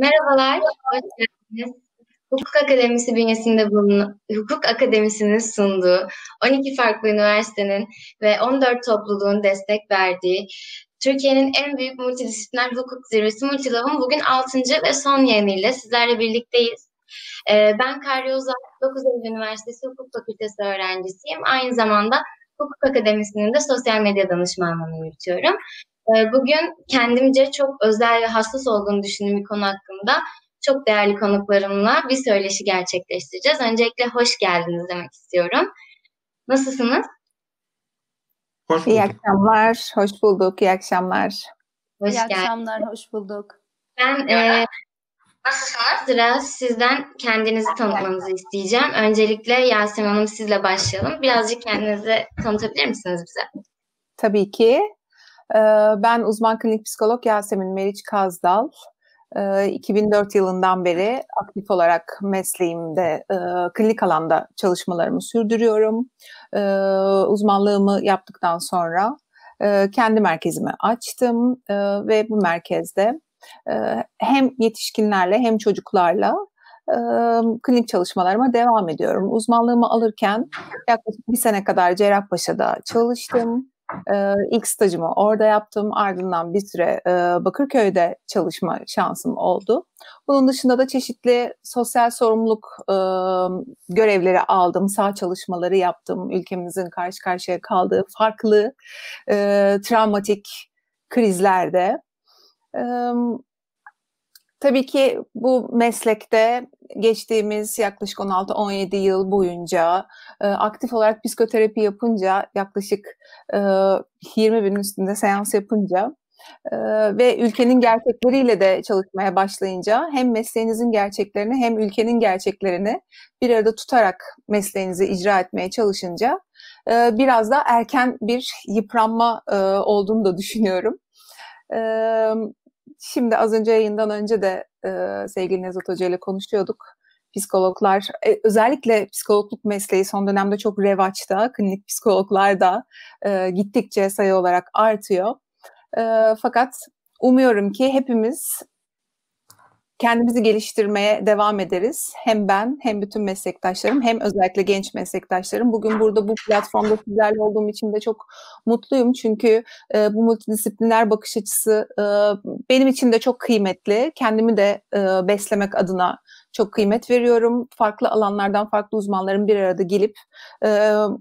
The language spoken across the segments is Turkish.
Merhabalar, hoş geldiniz. Hukuk Akademisi bünyesinde bulunan Hukuk Akademisi'nin sunduğu 12 farklı üniversitenin ve 14 topluluğun destek verdiği Türkiye'nin en büyük multidisipliner hukuk zirvesi Multilav'ın bugün 6. ve son yayınıyla sizlerle birlikteyiz. Ee, ben Kari Uzay, 9 Eylül Üniversitesi Hukuk Fakültesi öğrencisiyim. Aynı zamanda Hukuk Akademisi'nin de sosyal medya danışmanlığını yürütüyorum. Ee, bugün kendimce çok özel ve hassas olduğunu düşündüğüm bir konu hakkında çok değerli konuklarımla bir söyleşi gerçekleştireceğiz. Öncelikle hoş geldiniz demek istiyorum. Nasılsınız? Hoş bulduk. İyi akşamlar, hoş bulduk. İyi akşamlar. Hoş İyi akşamlar, hoş bulduk. Ben e, Nasılsınız? Sıra sizden kendinizi tanıtmanızı isteyeceğim. Öncelikle Yasemin Hanım sizle başlayalım. Birazcık kendinizi tanıtabilir misiniz bize? Tabii ki. Ee, ben uzman klinik psikolog Yasemin Meriç Kazdal. 2004 ee, yılından beri aktif olarak mesleğimde e, klinik alanda çalışmalarımı sürdürüyorum. Ee, uzmanlığımı yaptıktan sonra e, kendi merkezimi açtım e, ve bu merkezde hem yetişkinlerle hem çocuklarla klinik çalışmalarıma devam ediyorum. Uzmanlığımı alırken yaklaşık bir sene kadar Cerrahpaşa'da çalıştım. Ee, ilk stajımı orada yaptım. Ardından bir süre e, Bakırköy'de çalışma şansım oldu. Bunun dışında da çeşitli sosyal sorumluluk e, görevleri aldım. Sağ çalışmaları yaptım. Ülkemizin karşı karşıya kaldığı farklı e, travmatik krizlerde. E, tabii ki bu meslekte geçtiğimiz yaklaşık 16-17 yıl boyunca e, aktif olarak psikoterapi yapınca yaklaşık e, 20 bin üstünde seans yapınca e, ve ülkenin gerçekleriyle de çalışmaya başlayınca hem mesleğinizin gerçeklerini hem ülkenin gerçeklerini bir arada tutarak mesleğinizi icra etmeye çalışınca e, biraz da erken bir yıpranma e, olduğunu da düşünüyorum. Şimdi az önce yayından önce de e, sevgili Nezat Hoca ile konuşuyorduk. Psikologlar, e, özellikle psikologluk mesleği son dönemde çok revaçta. Klinik psikologlar da e, gittikçe sayı olarak artıyor. E, fakat umuyorum ki hepimiz kendimizi geliştirmeye devam ederiz. Hem ben hem bütün meslektaşlarım hem özellikle genç meslektaşlarım. Bugün burada bu platformda sizlerle olduğum için de çok mutluyum. Çünkü e, bu multidisipliner bakış açısı e, benim için de çok kıymetli. Kendimi de e, beslemek adına çok kıymet veriyorum. Farklı alanlardan farklı uzmanların bir arada gelip e,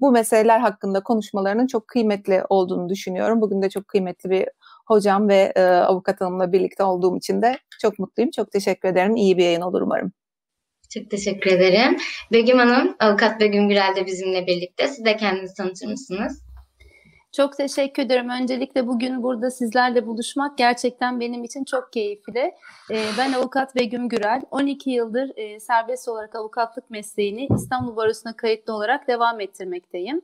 bu meseleler hakkında konuşmalarının çok kıymetli olduğunu düşünüyorum. Bugün de çok kıymetli bir hocam ve e, avukat hanımla birlikte olduğum için de çok mutluyum. Çok teşekkür ederim. İyi bir yayın olur umarım. Çok teşekkür ederim. Begüm Hanım, avukat Begüm Gürel de bizimle birlikte. Siz de kendinizi tanıtır mısınız? Çok teşekkür ederim. Öncelikle bugün burada sizlerle buluşmak gerçekten benim için çok keyifli. Ee, ben avukat Begüm Gürel. 12 yıldır e, serbest olarak avukatlık mesleğini İstanbul Barosu'na kayıtlı olarak devam ettirmekteyim.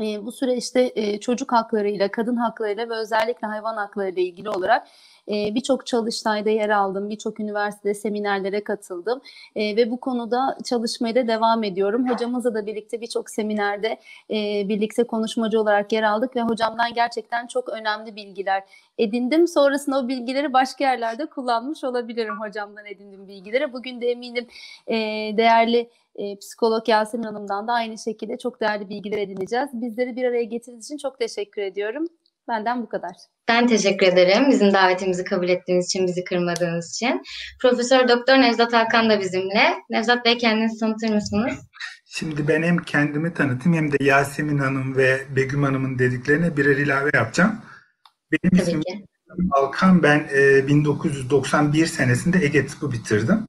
E, bu süreçte e, çocuk haklarıyla, kadın haklarıyla ve özellikle hayvan haklarıyla ilgili olarak e, birçok çalıştayda yer aldım, birçok üniversitede seminerlere katıldım e, ve bu konuda çalışmaya da devam ediyorum. Hocamızla da birlikte birçok seminerde e, birlikte konuşmacı olarak yer aldık ve hocamdan gerçekten çok önemli bilgiler edindim. Sonrasında o bilgileri başka yerlerde kullanmış olabilirim hocamdan edindiğim bilgileri. Bugün de eminim e, değerli e, psikolog Yasemin Hanım'dan da aynı şekilde çok değerli bilgiler edineceğiz. Bizleri bir araya getirdiğiniz için çok teşekkür ediyorum. Benden bu kadar. Ben teşekkür ederim. Bizim davetimizi kabul ettiğiniz için, bizi kırmadığınız için. Profesör Doktor Nevzat Hakan da bizimle. Nevzat Bey kendinizi tanıtır mısınız? Şimdi ben hem kendimi tanıtayım hem de Yasemin Hanım ve Begüm Hanım'ın dediklerine birer ilave yapacağım. Benim Tabii ismim ki. Alkan. Ben e, 1991 senesinde Ege Tıpı bitirdim.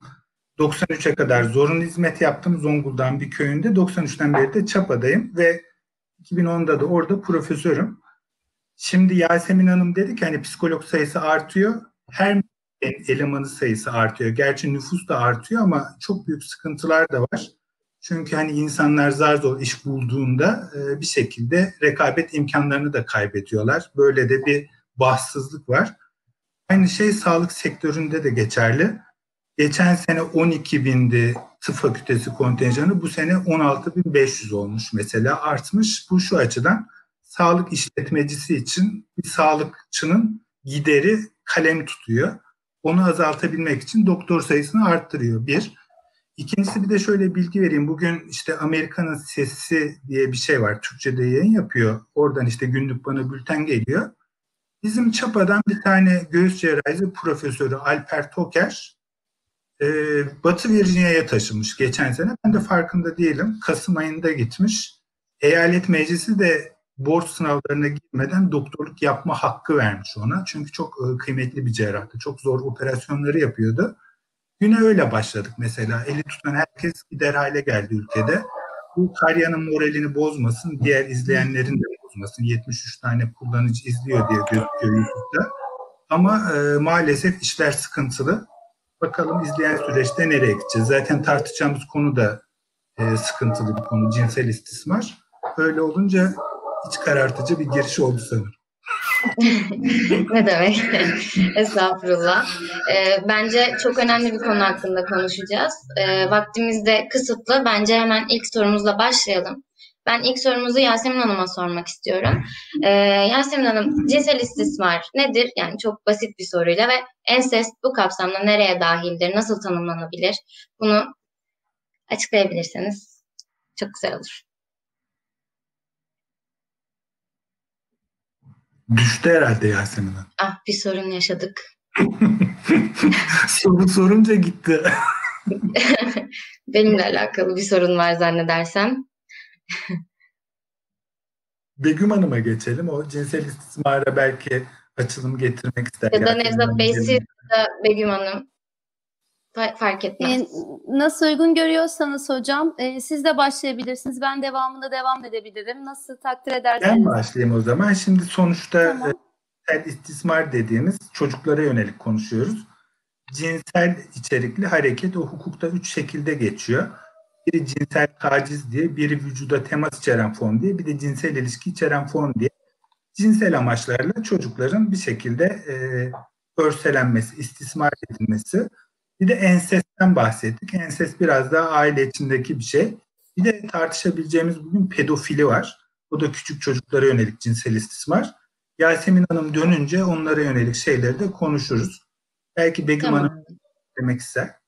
93'e kadar zorunlu hizmet yaptım Zonguldak'ın bir köyünde. 93'ten beri de Çapa'dayım ve 2010'da da orada profesörüm. Şimdi Yasemin Hanım dedi ki hani psikolog sayısı artıyor. Her elemanı sayısı artıyor. Gerçi nüfus da artıyor ama çok büyük sıkıntılar da var. Çünkü hani insanlar zar zor iş bulduğunda e, bir şekilde rekabet imkanlarını da kaybediyorlar. Böyle de bir bahtsızlık var. Aynı şey sağlık sektöründe de geçerli. Geçen sene 12 bindi tıp fakültesi kontenjanı bu sene 16.500 olmuş mesela artmış. Bu şu açıdan sağlık işletmecisi için bir sağlıkçının gideri kalem tutuyor. Onu azaltabilmek için doktor sayısını arttırıyor. Bir. İkincisi bir de şöyle bilgi vereyim. Bugün işte Amerika'nın Sesi diye bir şey var. Türkçe'de yayın yapıyor. Oradan işte günlük bana bülten geliyor. Bizim Çapa'dan bir tane göğüs cerrahisi profesörü Alper Toker e, Batı Virginia'ya taşınmış geçen sene. Ben de farkında değilim. Kasım ayında gitmiş. Eyalet meclisi de borç sınavlarına girmeden doktorluk yapma hakkı vermiş ona. Çünkü çok e, kıymetli bir cerrahtı. Çok zor operasyonları yapıyordu. Güne öyle başladık mesela. Eli tutan herkes gider hale geldi ülkede. Bu Karya'nın moralini bozmasın, diğer izleyenlerin de bozmasın. 73 tane kullanıcı izliyor diye gözüküyor YouTube'da. Ama e, maalesef işler sıkıntılı. Bakalım izleyen süreçte nereye gideceğiz? Zaten tartışacağımız konu da e, sıkıntılı bir konu. Cinsel istismar. Öyle olunca iç karartıcı bir giriş oldu sanırım. ne demek? Estağfurullah. Ee, bence çok önemli bir konu hakkında konuşacağız. Ee, vaktimiz de kısıtlı. Bence hemen ilk sorumuzla başlayalım. Ben ilk sorumuzu Yasemin Hanım'a sormak istiyorum. Ee, Yasemin Hanım, cinsel istismar nedir? Yani çok basit bir soruyla ve ensest bu kapsamda nereye dahildir, nasıl tanımlanabilir? Bunu açıklayabilirseniz çok güzel olur. Düştü herhalde Yasemin Hanım. Ah bir sorun yaşadık. Soru sorunca gitti. Benimle alakalı bir sorun var zannedersem. Begüm Hanım'a geçelim. O cinsel istismara belki açılım getirmek ister. Ya da Nevzat Bey siz de Begüm Hanım fark etmez. E, nasıl uygun görüyorsanız hocam e, siz de başlayabilirsiniz. Ben devamında devam edebilirim. Nasıl takdir ederseniz. Ben başlayayım o zaman. Şimdi sonuçta tamam. e, istismar dediğimiz çocuklara yönelik konuşuyoruz. Cinsel içerikli hareket o hukukta üç şekilde geçiyor. Biri cinsel taciz diye, biri vücuda temas içeren form diye, bir de cinsel ilişki içeren form diye. Cinsel amaçlarla çocukların bir şekilde e, örselenmesi, istismar edilmesi bir de ensestten bahsettik. Enses biraz daha aile içindeki bir şey. Bir de tartışabileceğimiz bugün pedofili var. O da küçük çocuklara yönelik cinsel istismar. Yasemin Hanım dönünce onlara yönelik şeyleri de konuşuruz. Belki Begüm tamam. Hanım demek ister.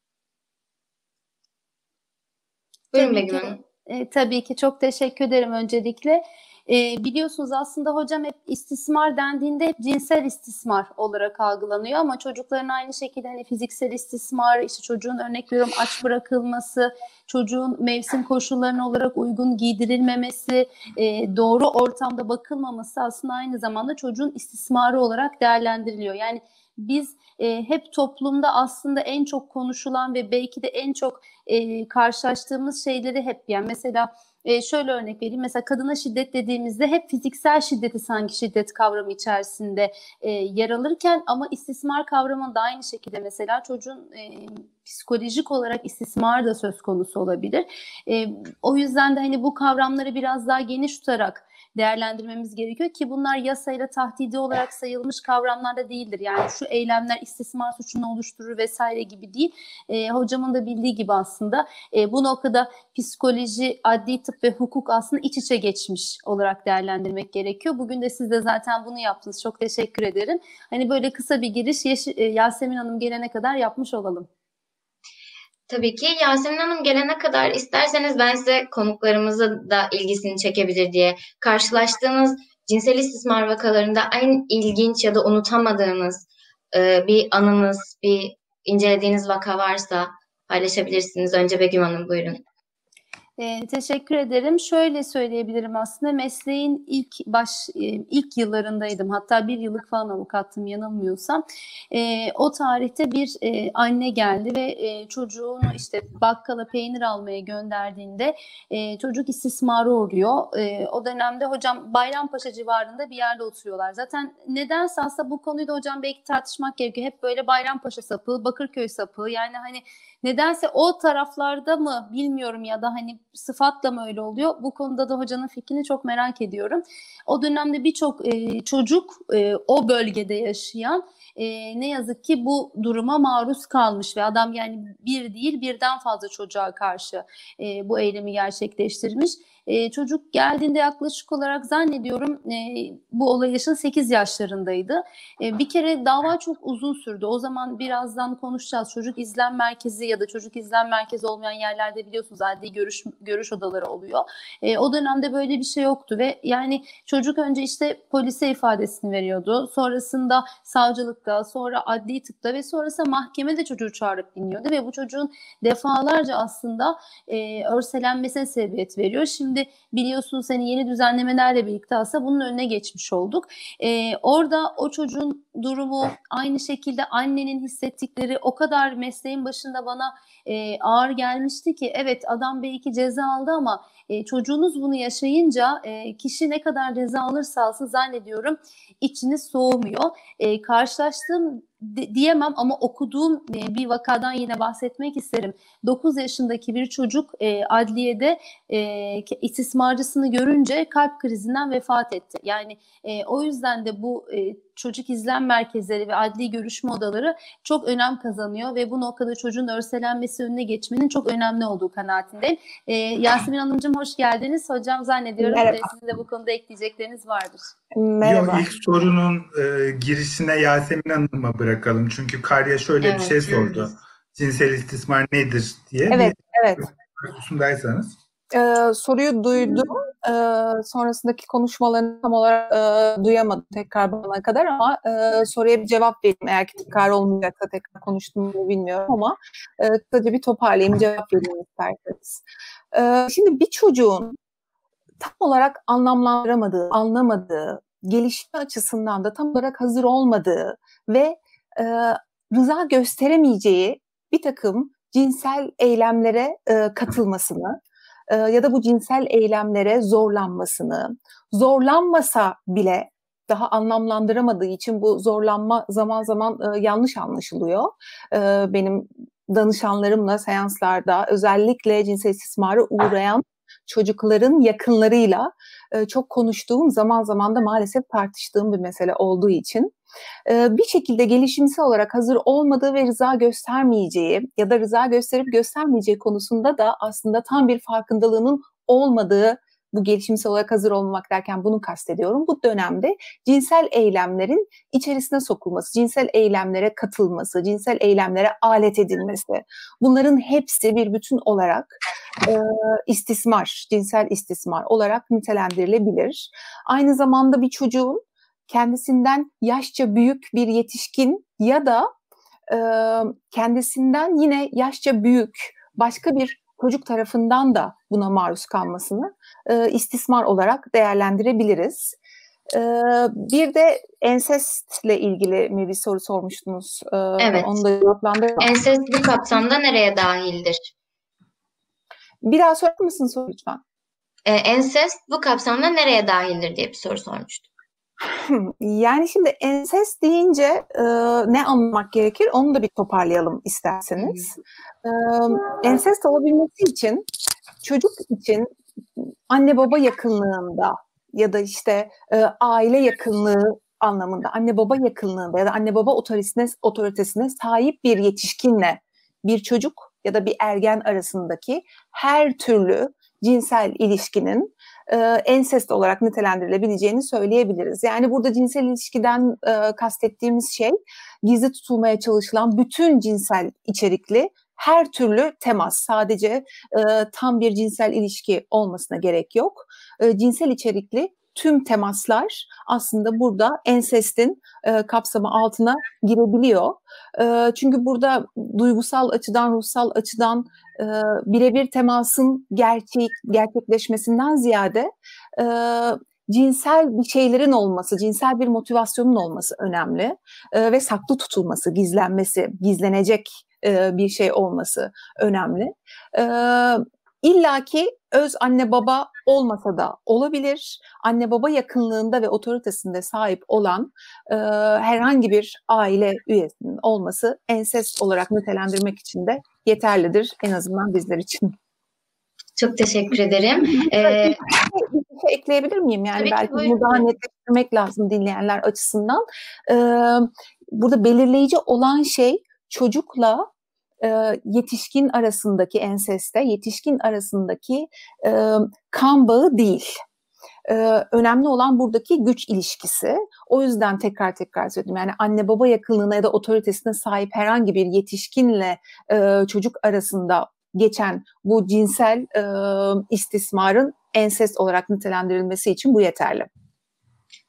Buyurun Begüm Hanım. E, tabii ki çok teşekkür ederim öncelikle. E, biliyorsunuz aslında hocam hep istismar dendiğinde hep cinsel istismar olarak algılanıyor ama çocukların aynı şekilde hani fiziksel istismar, işte çocuğun örnek veriyorum aç bırakılması, çocuğun mevsim koşullarına olarak uygun giydirilmemesi, e, doğru ortamda bakılmaması aslında aynı zamanda çocuğun istismarı olarak değerlendiriliyor. Yani biz e, hep toplumda aslında en çok konuşulan ve belki de en çok e, karşılaştığımız şeyleri hep yani mesela e, şöyle örnek vereyim. Mesela kadına şiddet dediğimizde hep fiziksel şiddeti sanki şiddet kavramı içerisinde e, yer alırken ama istismar kavramı da aynı şekilde mesela çocuğun e, psikolojik olarak istismar da söz konusu olabilir. E, o yüzden de hani bu kavramları biraz daha geniş tutarak değerlendirmemiz gerekiyor ki bunlar yasayla tahdidi olarak sayılmış kavramlar da değildir. Yani şu eylemler istismar suçunu oluşturur vesaire gibi değil. E, hocamın da bildiği gibi aslında e, bu noktada psikoloji, adli tıp ve hukuk aslında iç içe geçmiş olarak değerlendirmek gerekiyor. Bugün de siz de zaten bunu yaptınız. Çok teşekkür ederim. Hani böyle kısa bir giriş e, Yasemin Hanım gelene kadar yapmış olalım. Tabii ki Yasemin Hanım gelene kadar isterseniz ben size konuklarımızı da ilgisini çekebilir diye karşılaştığınız cinsel istismar vakalarında en ilginç ya da unutamadığınız e, bir anınız, bir incelediğiniz vaka varsa paylaşabilirsiniz. Önce Begüm Hanım buyurun. E, teşekkür ederim. Şöyle söyleyebilirim aslında mesleğin ilk baş e, ilk yıllarındaydım. Hatta bir yıllık falan avukattım yanılmıyorsam. E, o tarihte bir e, anne geldi ve e, çocuğunu işte bakkala peynir almaya gönderdiğinde e, çocuk istismarı uğruyor. E, o dönemde hocam Bayrampaşa civarında bir yerde oturuyorlar. Zaten nedense aslında bu konuyu da hocam belki tartışmak gerekiyor. Hep böyle Bayrampaşa sapı, Bakırköy sapı yani hani nedense o taraflarda mı bilmiyorum ya da hani sıfatla mı öyle oluyor? Bu konuda da hocanın fikrini çok merak ediyorum. O dönemde birçok e, çocuk e, o bölgede yaşayan e, ne yazık ki bu duruma maruz kalmış ve adam yani bir değil birden fazla çocuğa karşı e, bu eylemi gerçekleştirmiş. E, çocuk geldiğinde yaklaşık olarak zannediyorum e, bu olay yaşın 8 yaşlarındaydı. E, bir kere dava çok uzun sürdü. O zaman birazdan konuşacağız. Çocuk izlem merkezi ya da çocuk izlem merkezi olmayan yerlerde biliyorsunuz adli görüş görüş odaları oluyor. E, o dönemde böyle bir şey yoktu ve yani çocuk önce işte polise ifadesini veriyordu. Sonrasında savcılıkta, sonra adli tıpta ve sonrasında mahkemede çocuğu çağırıp dinliyordu ve bu çocuğun defalarca aslında e, örselenmesine sebebiyet veriyor. Şimdi biliyorsunuz seni yeni düzenlemelerle birlikte aslında bunun önüne geçmiş olduk. E, orada o çocuğun durumu aynı şekilde annenin hissettikleri o kadar mesleğin başında bana e, ağır gelmişti ki evet adam belki ceza aldı ama e, çocuğunuz bunu yaşayınca e, kişi ne kadar ceza alırsa alsın zannediyorum içiniz soğumuyor. E, karşılaştığım diyemem ama okuduğum e, bir vakadan yine bahsetmek isterim. 9 yaşındaki bir çocuk e, adliyede e, istismarcısını görünce kalp krizinden vefat etti. Yani e, o yüzden de bu e, çocuk izlem merkezleri ve adli görüşme odaları çok önem kazanıyor ve bu noktada çocuğun örselenmesi önüne geçmenin çok önemli olduğu kanaatindeyim. E, Yasemin Hanımcığım hoş geldiniz. Hocam zannediyorum Merhaba. sizin de bu konuda ekleyecekleriniz vardır. Merhaba. Yok, ilk sorunun e, girişine Yasemin Hanım'a bırakalım. Çünkü Karya şöyle evet, bir şey sordu. Cinsel istismar nedir diye. Evet, bir, evet. Sundaysanız. Ee, soruyu duydum. Ee, sonrasındaki konuşmalarını tam olarak e, duyamadım tekrar bana kadar ama e, soruya bir cevap vereyim. Eğer ki tekrar olmayacaksa tekrar konuştuğumu bilmiyorum ama e, kısaca bir toparlayayım cevap vereyim isterseniz. E, şimdi bir çocuğun tam olarak anlamlandıramadığı, anlamadığı, gelişme açısından da tam olarak hazır olmadığı ve e, rıza gösteremeyeceği bir takım cinsel eylemlere e, katılmasını e, ya da bu cinsel eylemlere zorlanmasını, zorlanmasa bile daha anlamlandıramadığı için bu zorlanma zaman zaman e, yanlış anlaşılıyor. E, benim danışanlarımla seanslarda özellikle cinsel istismara uğrayan çocukların yakınlarıyla e, çok konuştuğum zaman zaman da maalesef tartıştığım bir mesele olduğu için bir şekilde gelişimsel olarak hazır olmadığı ve rıza göstermeyeceği ya da rıza gösterip göstermeyeceği konusunda da aslında tam bir farkındalığının olmadığı bu gelişimsel olarak hazır olmamak derken bunu kastediyorum. Bu dönemde cinsel eylemlerin içerisine sokulması, cinsel eylemlere katılması, cinsel eylemlere alet edilmesi. Bunların hepsi bir bütün olarak e, istismar, cinsel istismar olarak nitelendirilebilir. Aynı zamanda bir çocuğun kendisinden yaşça büyük bir yetişkin ya da e, kendisinden yine yaşça büyük başka bir çocuk tarafından da buna maruz kalmasını e, istismar olarak değerlendirebiliriz. E, bir de ensestle ilgili mi bir soru sormuştunuz? E, evet. Onu da cevaplandırın. Ensest bu kapsamda nereye dahildir? Bir daha sorar mısın soru lütfen? E, ensest bu kapsamda nereye dahildir diye bir soru sormuştum. Yani şimdi ensest deyince e, ne anlamak gerekir onu da bir toparlayalım isterseniz. E, ensest olabilmesi için çocuk için anne baba yakınlığında ya da işte e, aile yakınlığı anlamında anne baba yakınlığında ya da anne baba otoritesine, otoritesine sahip bir yetişkinle bir çocuk ya da bir ergen arasındaki her türlü cinsel ilişkinin e, ensest olarak nitelendirilebileceğini söyleyebiliriz. Yani burada cinsel ilişkiden e, kastettiğimiz şey gizli tutulmaya çalışılan bütün cinsel içerikli her türlü temas sadece e, tam bir cinsel ilişki olmasına gerek yok. E, cinsel içerikli tüm temaslar aslında burada ensestin e, kapsamı altına girebiliyor. E, çünkü burada duygusal açıdan, ruhsal açıdan e, birebir temasın gerçek gerçekleşmesinden ziyade e, cinsel bir şeylerin olması, cinsel bir motivasyonun olması önemli e, ve saklı tutulması, gizlenmesi, gizlenecek e, bir şey olması önemli. E, İlla ki öz anne baba olmasa da olabilir. Anne baba yakınlığında ve otoritesinde sahip olan e, herhangi bir aile üyesinin olması ensest olarak nitelendirmek için de yeterlidir en azından bizler için. Çok teşekkür ederim. Ee, bir şey ekleyebilir miyim? Yani belki bunu daha netleştirmek lazım dinleyenler açısından. Ee, burada belirleyici olan şey çocukla yetişkin arasındaki enseste, yetişkin arasındaki e, kan bağı değil. Ee, önemli olan buradaki güç ilişkisi. O yüzden tekrar tekrar söyledim. Yani anne baba yakınlığına ya da otoritesine sahip herhangi bir yetişkinle e, çocuk arasında geçen bu cinsel e, istismarın ensest olarak nitelendirilmesi için bu yeterli.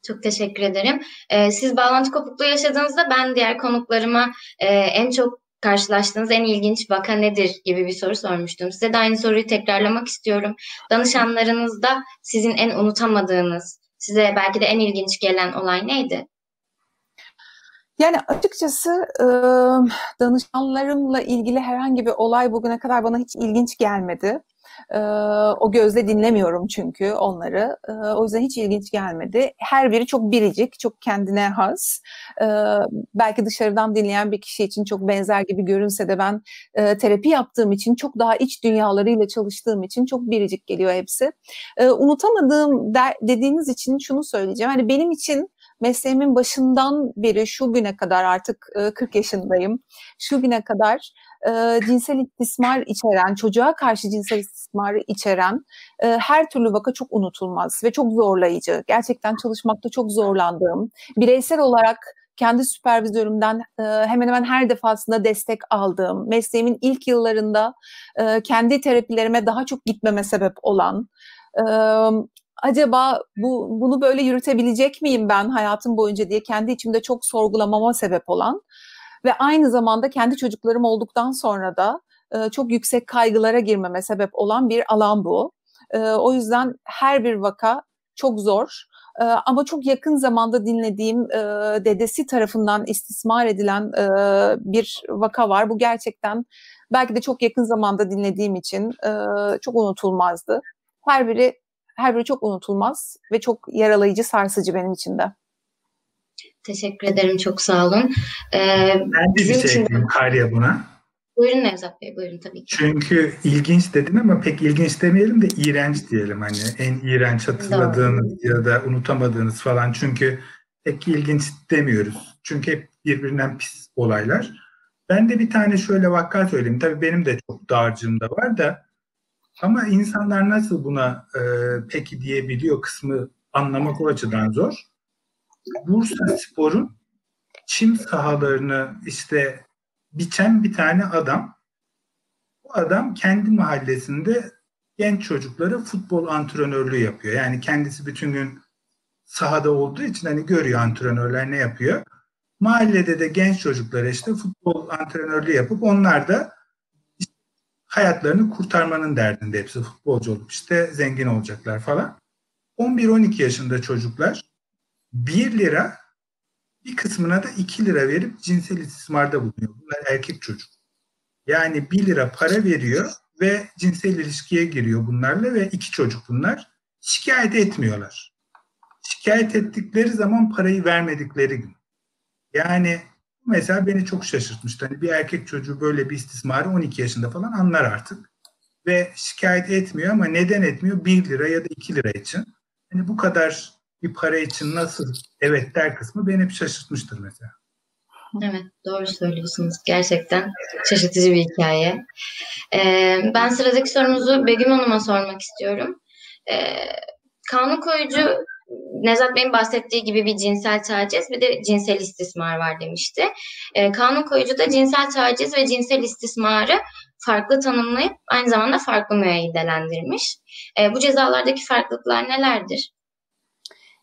Çok teşekkür ederim. Ee, siz bağlantı kopukluğu yaşadığınızda ben diğer konuklarıma e, en çok karşılaştığınız en ilginç vaka nedir gibi bir soru sormuştum. Size de aynı soruyu tekrarlamak istiyorum. Danışanlarınızda sizin en unutamadığınız, size belki de en ilginç gelen olay neydi? Yani açıkçası danışanlarımla ilgili herhangi bir olay bugüne kadar bana hiç ilginç gelmedi. E, o gözle dinlemiyorum çünkü onları. E, o yüzden hiç ilginç gelmedi. Her biri çok biricik, çok kendine has. E, belki dışarıdan dinleyen bir kişi için çok benzer gibi görünse de ben e, terapi yaptığım için, çok daha iç dünyalarıyla çalıştığım için çok biricik geliyor hepsi. E, unutamadığım dediğiniz için şunu söyleyeceğim. Hani benim için mesleğimin başından beri şu güne kadar artık 40 yaşındayım. Şu güne kadar e, cinsel istismar içeren, çocuğa karşı cinsel istismarı içeren e, her türlü vaka çok unutulmaz ve çok zorlayıcı. Gerçekten çalışmakta çok zorlandığım, bireysel olarak kendi süpervizörümden e, hemen hemen her defasında destek aldığım, mesleğimin ilk yıllarında e, kendi terapilerime daha çok gitmeme sebep olan, e, acaba bu bunu böyle yürütebilecek miyim ben hayatım boyunca diye kendi içimde çok sorgulamama sebep olan ve aynı zamanda kendi çocuklarım olduktan sonra da e, çok yüksek kaygılara girmeme sebep olan bir alan bu. E, o yüzden her bir vaka çok zor. E, ama çok yakın zamanda dinlediğim e, dedesi tarafından istismar edilen e, bir vaka var. Bu gerçekten belki de çok yakın zamanda dinlediğim için e, çok unutulmazdı. Her biri her biri çok unutulmaz ve çok yaralayıcı, sarsıcı benim için de. Teşekkür ederim, çok sağ olun. Ee, ben de bir şey ekleyeyim Kariye buna. Buyurun Nevzat Bey, buyurun tabii ki. Çünkü ilginç dedin ama pek ilginç demeyelim de iğrenç diyelim. Hani en iğrenç hatırladığınız Doğru. ya da unutamadığınız falan. Çünkü pek ilginç demiyoruz. Çünkü hep birbirinden pis olaylar. Ben de bir tane şöyle vaka söyleyeyim. Tabii benim de çok dağarcığımda var da ama insanlar nasıl buna e, peki diyebiliyor kısmı anlamak o açıdan zor. Bursa Spor'un çim sahalarını işte biçen bir tane adam. Bu adam kendi mahallesinde genç çocukları futbol antrenörlüğü yapıyor. Yani kendisi bütün gün sahada olduğu için hani görüyor antrenörler ne yapıyor. Mahallede de genç çocuklara işte futbol antrenörlüğü yapıp onlar da hayatlarını kurtarmanın derdinde hepsi futbolcu olup işte zengin olacaklar falan. 11-12 yaşında çocuklar 1 lira bir kısmına da 2 lira verip cinsel istismarda bulunuyor. Bunlar erkek çocuk. Yani 1 lira para veriyor ve cinsel ilişkiye giriyor bunlarla ve iki çocuk bunlar. Şikayet etmiyorlar. Şikayet ettikleri zaman parayı vermedikleri gün. Yani mesela beni çok şaşırtmıştı. Hani bir erkek çocuğu böyle bir istismarı 12 yaşında falan anlar artık. Ve şikayet etmiyor ama neden etmiyor? 1 lira ya da 2 lira için. Hani bu kadar bir para için nasıl evet der kısmı beni hep şaşırtmıştır mesela. Evet doğru söylüyorsunuz. Gerçekten şaşırtıcı bir hikaye. Ee, ben sıradaki sorumuzu Begüm Hanım'a sormak istiyorum. Ee, kanun koyucu Nezat Bey'in bahsettiği gibi bir cinsel taciz bir de cinsel istismar var demişti. Ee, kanun koyucu da cinsel taciz ve cinsel istismarı farklı tanımlayıp aynı zamanda farklı müeyyidelendirmiş. Ee, bu cezalardaki farklılıklar nelerdir?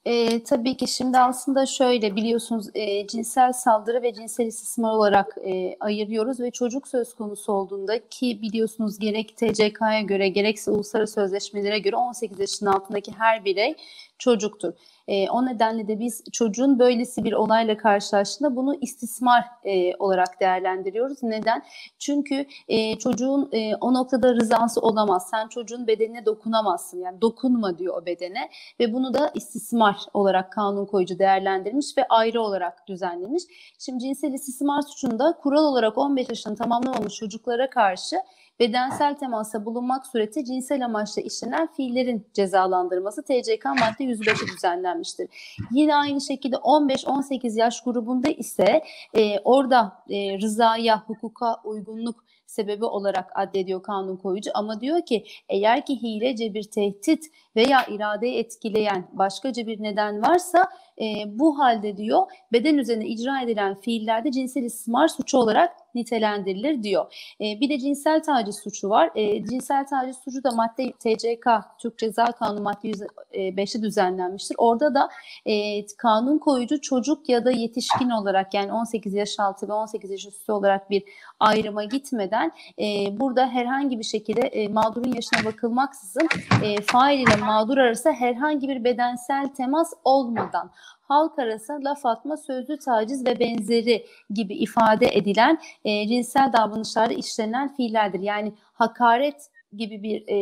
E, tabii ki şimdi aslında şöyle biliyorsunuz e, cinsel saldırı ve cinsel istismar olarak e, ayırıyoruz ve çocuk söz konusu olduğunda ki biliyorsunuz gerek TCK'ya göre gerekse uluslararası sözleşmelere göre 18 yaşın altındaki her birey çocuktur. E, o nedenle de biz çocuğun böylesi bir olayla karşılaştığında bunu istismar e, olarak değerlendiriyoruz. Neden? Çünkü e, çocuğun e, o noktada rızası olamaz. Sen çocuğun bedenine dokunamazsın. Yani dokunma diyor o bedene ve bunu da istismar olarak kanun koyucu değerlendirmiş ve ayrı olarak düzenlemiş. Şimdi cinsel istismar suçunda kural olarak 15 yaşını tamamlamamış çocuklara karşı bedensel temasa bulunmak sureti cinsel amaçla işlenen fiillerin cezalandırması TCK madde 105'e düzenlenmiştir. Yine aynı şekilde 15-18 yaş grubunda ise e, orada e, rızaya, hukuka uygunluk sebebi olarak addediyor kanun koyucu ama diyor ki eğer ki hilece bir tehdit veya iradeyi etkileyen başkaca bir neden varsa e, bu halde diyor beden üzerine icra edilen fiillerde cinsel istismar suçu olarak nitelendirilir diyor. E, bir de cinsel taciz suçu var. E, cinsel taciz suçu da madde TCK Türk Ceza Kanunu madde 105'te düzenlenmiştir. Orada da e, kanun koyucu çocuk ya da yetişkin olarak yani 18 yaş altı ve 18 yaş üstü olarak bir ayrıma gitmeden e, burada herhangi bir şekilde e, mağdurun yaşına bakılmaksızın e, fail ile mağdur arasında herhangi bir bedensel temas olmadan halk arasında laf atma, sözlü taciz ve benzeri gibi ifade edilen e, cinsel davranışlarda işlenen fiillerdir. Yani hakaret gibi bir e,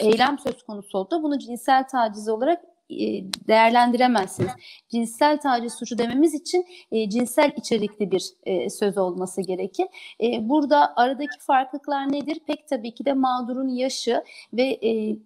eylem söz konusu oldu. Bunu cinsel taciz olarak e, değerlendiremezsiniz. Cinsel taciz suçu dememiz için e, cinsel içerikli bir e, söz olması gerekir. E, burada aradaki farklılıklar nedir? Pek tabii ki de mağdurun yaşı ve e,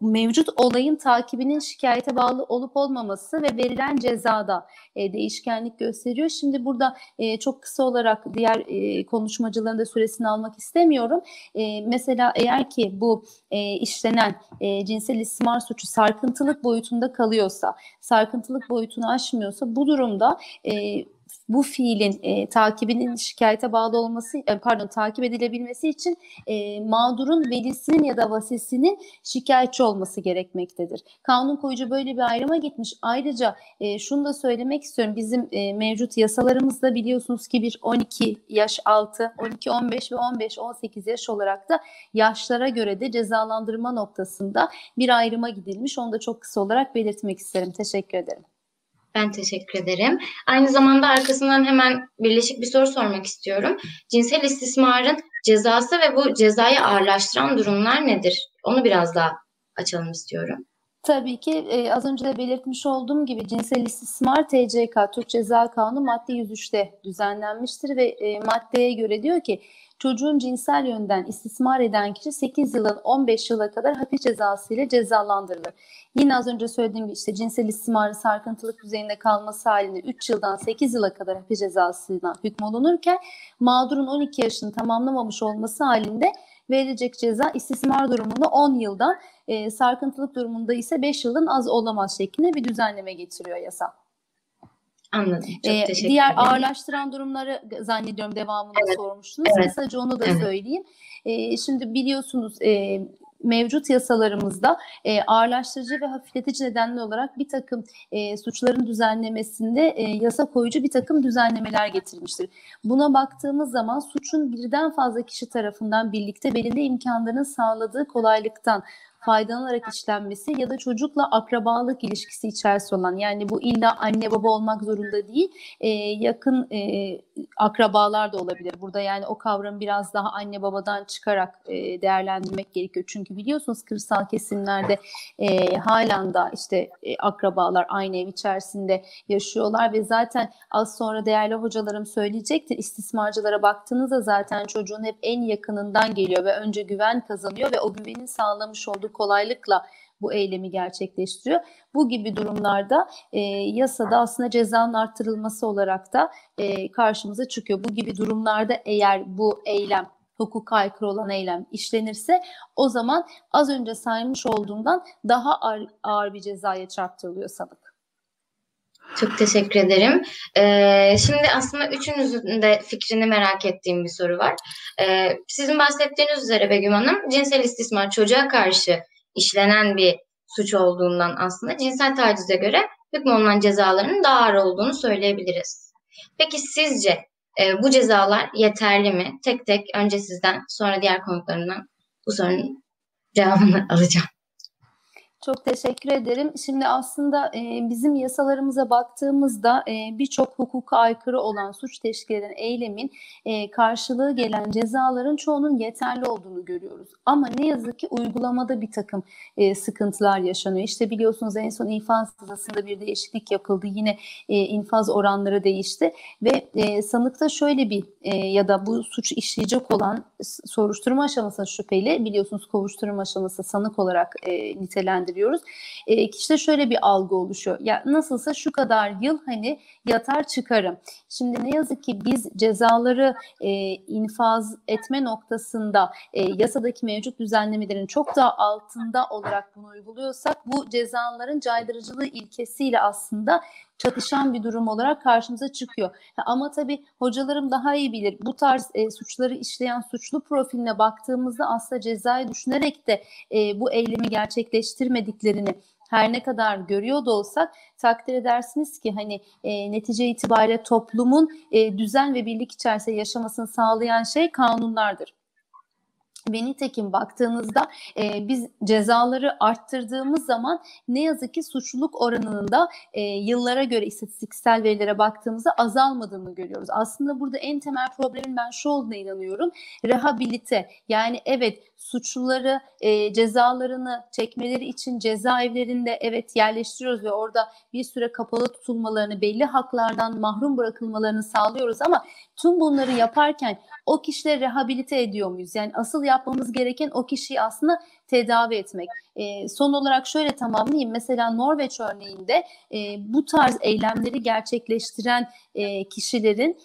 mevcut olayın takibinin şikayete bağlı olup olmaması ve verilen cezada e, değişkenlik gösteriyor. Şimdi burada e, çok kısa olarak diğer e, konuşmacıların da süresini almak istemiyorum. E, mesela eğer ki bu e, işlenen e, cinsel istismar suçu sarkıntılık boyutunda kalıyorsa, sarkıntılık boyutunu aşmıyorsa bu durumda e, bu fiilin e, takibinin şikayete bağlı olması, e, pardon takip edilebilmesi için e, mağdurun velisinin ya da vasisinin şikayetçi olması gerekmektedir. Kanun koyucu böyle bir ayrıma gitmiş. Ayrıca e, şunu da söylemek istiyorum. Bizim e, mevcut yasalarımızda biliyorsunuz ki bir 12 yaş altı, 12-15 ve 15-18 yaş olarak da yaşlara göre de cezalandırma noktasında bir ayrıma gidilmiş. Onu da çok kısa olarak belirtmek isterim. Teşekkür ederim. Ben teşekkür ederim. Aynı zamanda arkasından hemen birleşik bir soru sormak istiyorum. Cinsel istismarın cezası ve bu cezayı ağırlaştıran durumlar nedir? Onu biraz daha açalım istiyorum. Tabii ki e, az önce de belirtmiş olduğum gibi cinsel istismar TCK Türk Ceza Kanunu madde 103'te düzenlenmiştir ve e, maddeye göre diyor ki çocuğun cinsel yönden istismar eden kişi 8 yılın 15 yıla kadar hapis cezası ile cezalandırılır. Yine az önce söylediğim gibi işte cinsel istismarı sarkıntılık düzeyinde kalması halinde 3 yıldan 8 yıla kadar hapis cezasına hükmolunurken mağdurun 12 yaşını tamamlamamış olması halinde verilecek ceza istismar durumunda 10 yıldan, e, sarkıntılık durumunda ise 5 yıldan az olamaz şeklinde bir düzenleme getiriyor yasa. Anladım. Çok ee, teşekkür diğer ederim. ağırlaştıran durumları zannediyorum devamında evet. sormuştunuz. Evet. Mesajı onu da evet. söyleyeyim. Ee, şimdi biliyorsunuz e, mevcut yasalarımızda e, ağırlaştırıcı ve hafifletici nedenli olarak bir takım e, suçların düzenlemesinde e, yasa koyucu bir takım düzenlemeler getirmiştir. Buna baktığımız zaman suçun birden fazla kişi tarafından birlikte belirli imkanların sağladığı kolaylıktan faydalanarak işlenmesi ya da çocukla akrabalık ilişkisi içerisinde olan yani bu illa anne baba olmak zorunda değil e, yakın e, akrabalar da olabilir. Burada yani o kavramı biraz daha anne babadan çıkarak e, değerlendirmek gerekiyor. Çünkü biliyorsunuz kırsal kesimlerde e, halen da işte e, akrabalar aynı ev içerisinde yaşıyorlar ve zaten az sonra değerli hocalarım söyleyecektir. İstismarcılara baktığınızda zaten çocuğun hep en yakınından geliyor ve önce güven kazanıyor ve o güvenin sağlamış olduğu kolaylıkla bu eylemi gerçekleştiriyor. Bu gibi durumlarda e, yasada aslında cezanın artırılması olarak da e, karşımıza çıkıyor. Bu gibi durumlarda eğer bu eylem hukuka aykırı olan eylem işlenirse o zaman az önce saymış olduğumdan daha ağır, ağır bir cezaya çarptırılıyor sanık. Çok teşekkür ederim. Ee, şimdi aslında üçünüzün de fikrini merak ettiğim bir soru var. Ee, sizin bahsettiğiniz üzere Begüm Hanım, cinsel istismar çocuğa karşı işlenen bir suç olduğundan aslında cinsel tacize göre hükmolunan cezaların daha ağır olduğunu söyleyebiliriz. Peki sizce e, bu cezalar yeterli mi? Tek tek önce sizden sonra diğer konuklarından bu sorunun cevabını alacağım. Çok teşekkür ederim. Şimdi aslında e, bizim yasalarımıza baktığımızda e, birçok hukuka aykırı olan suç teşkil eden eylemin e, karşılığı gelen cezaların çoğunun yeterli olduğunu görüyoruz. Ama ne yazık ki uygulamada bir takım e, sıkıntılar yaşanıyor. İşte biliyorsunuz en son infaz sırasında bir değişiklik yapıldı. Yine e, infaz oranları değişti ve e, sanıkta şöyle bir e, ya da bu suç işleyecek olan soruşturma aşamasında şüpheli biliyorsunuz kovuşturma aşaması sanık olarak e, nitelendirilir değerlendiriyoruz. E, kişide şöyle bir algı oluşuyor. Ya nasılsa şu kadar yıl hani yatar çıkarım. Şimdi ne yazık ki biz cezaları e, infaz etme noktasında e, yasadaki mevcut düzenlemelerin çok daha altında olarak bunu uyguluyorsak bu cezaların caydırıcılığı ilkesiyle aslında çatışan bir durum olarak karşımıza çıkıyor. Ama tabii hocalarım daha iyi bilir. Bu tarz e, suçları işleyen suçlu profiline baktığımızda aslında cezayı düşünerek de e, bu eylemi gerçekleştirmediklerini her ne kadar görüyor da olsak takdir edersiniz ki hani e, netice itibariyle toplumun e, düzen ve birlik içerisinde yaşamasını sağlayan şey kanunlardır. Ve nitekim baktığınızda e, biz cezaları arttırdığımız zaman ne yazık ki suçluluk oranının da e, yıllara göre istatistiksel verilere baktığımızda azalmadığını görüyoruz. Aslında burada en temel problemin ben şu olduğuna inanıyorum. Rehabilite yani evet suçluları e, cezalarını çekmeleri için cezaevlerinde evet yerleştiriyoruz ve orada bir süre kapalı tutulmalarını belli haklardan mahrum bırakılmalarını sağlıyoruz ama tüm bunları yaparken o kişileri rehabilite ediyor muyuz? Yani asıl yapmamız gereken o kişiyi aslında tedavi etmek. E, son olarak şöyle tamamlayayım. Mesela Norveç örneğinde e, bu tarz eylemleri gerçekleştiren e, kişilerin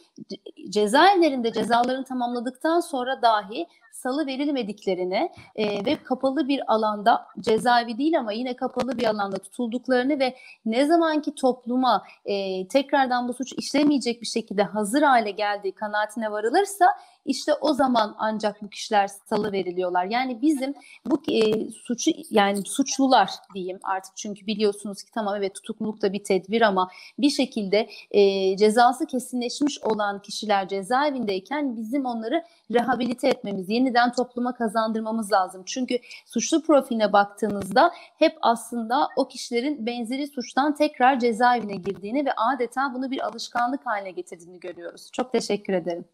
cezaevlerinde cezalarını tamamladıktan sonra dahi salı verilmediklerini e, ve kapalı bir alanda cezaevi değil ama yine kapalı bir alanda tutulduklarını ve ne zamanki topluma e, tekrardan bu suç işlemeyecek bir şekilde hazır hale geldiği kanaatine varılırsa işte o zaman ancak bu kişiler salı veriliyorlar. Yani bizim bu e, suçu yani suçlular diyeyim artık çünkü biliyorsunuz ki tamam evet tutukluluk da bir tedbir ama bir şekilde e, cezası kesinleşmiş olan kişiler cezaevindeyken bizim onları rehabilite etmemiz, yeniden topluma kazandırmamız lazım. Çünkü suçlu profiline baktığınızda hep aslında o kişilerin benzeri suçtan tekrar cezaevine girdiğini ve adeta bunu bir alışkanlık haline getirdiğini görüyoruz. Çok teşekkür ederim.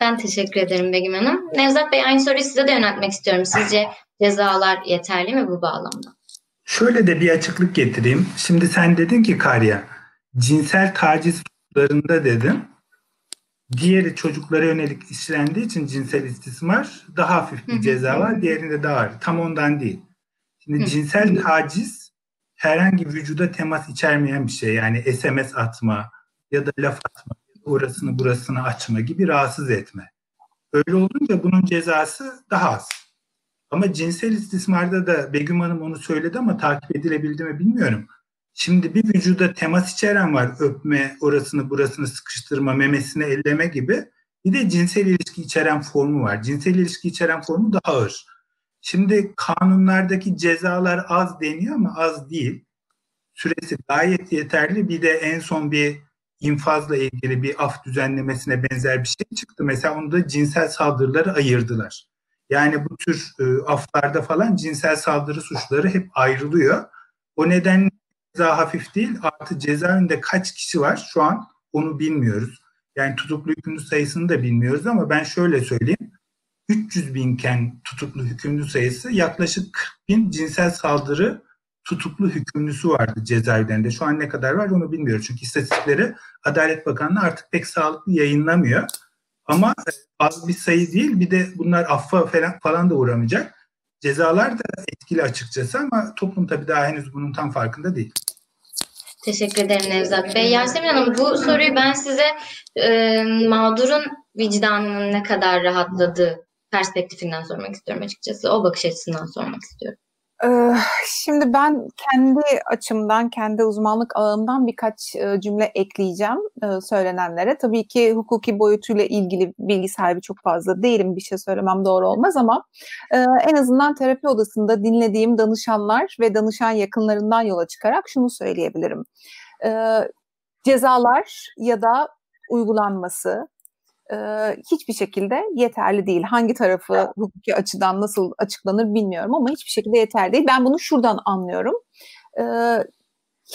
Ben teşekkür ederim Begüm Hanım. Nevzat Bey aynı soruyu size de yöneltmek istiyorum. Sizce cezalar yeterli mi bu bağlamda? Şöyle de bir açıklık getireyim. Şimdi sen dedin ki Karya, cinsel taciz suçlarında dedin. Diğeri çocuklara yönelik işlendiği için cinsel istismar daha hafif bir ceza var. Diğerinde daha ağır. Tam ondan değil. Şimdi cinsel taciz herhangi vücuda temas içermeyen bir şey. Yani SMS atma ya da laf atma orasını burasını açma gibi rahatsız etme. Öyle olunca bunun cezası daha az. Ama cinsel istismarda da Begüm Hanım onu söyledi ama takip edilebildi mi bilmiyorum. Şimdi bir vücuda temas içeren var. Öpme, orasını burasını sıkıştırma, memesini elleme gibi. Bir de cinsel ilişki içeren formu var. Cinsel ilişki içeren formu daha ağır. Şimdi kanunlardaki cezalar az deniyor ama az değil. Süresi gayet yeterli. Bir de en son bir infazla ilgili bir af düzenlemesine benzer bir şey çıktı. Mesela onda cinsel saldırıları ayırdılar. Yani bu tür e, aflarda falan cinsel saldırı suçları hep ayrılıyor. O nedenle ceza hafif değil. Artı cezaevinde kaç kişi var şu an onu bilmiyoruz. Yani tutuklu hükümlü sayısını da bilmiyoruz ama ben şöyle söyleyeyim. 300 binken tutuklu hükümlü sayısı yaklaşık 40 bin cinsel saldırı tutuklu hükümlüsü vardı cezaevlerinde. Şu an ne kadar var onu bilmiyorum. Çünkü istatistikleri Adalet Bakanlığı artık pek sağlıklı yayınlamıyor. Ama e, az bir sayı değil. Bir de bunlar affa falan, falan da uğramayacak. Cezalar da etkili açıkçası ama toplum tabii daha henüz bunun tam farkında değil. Teşekkür ederim Nevzat Bey. Yasemin Hanım bu soruyu ben size e, mağdurun vicdanının ne kadar rahatladığı perspektifinden sormak istiyorum açıkçası. O bakış açısından sormak istiyorum. Şimdi ben kendi açımdan, kendi uzmanlık alanımdan birkaç cümle ekleyeceğim söylenenlere. Tabii ki hukuki boyutuyla ilgili bilgi sahibi çok fazla değilim. Bir şey söylemem doğru olmaz ama en azından terapi odasında dinlediğim danışanlar ve danışan yakınlarından yola çıkarak şunu söyleyebilirim. Cezalar ya da uygulanması e, hiçbir şekilde yeterli değil. Hangi tarafı hukuki açıdan nasıl açıklanır bilmiyorum ama hiçbir şekilde yeterli değil. Ben bunu şuradan anlıyorum. E,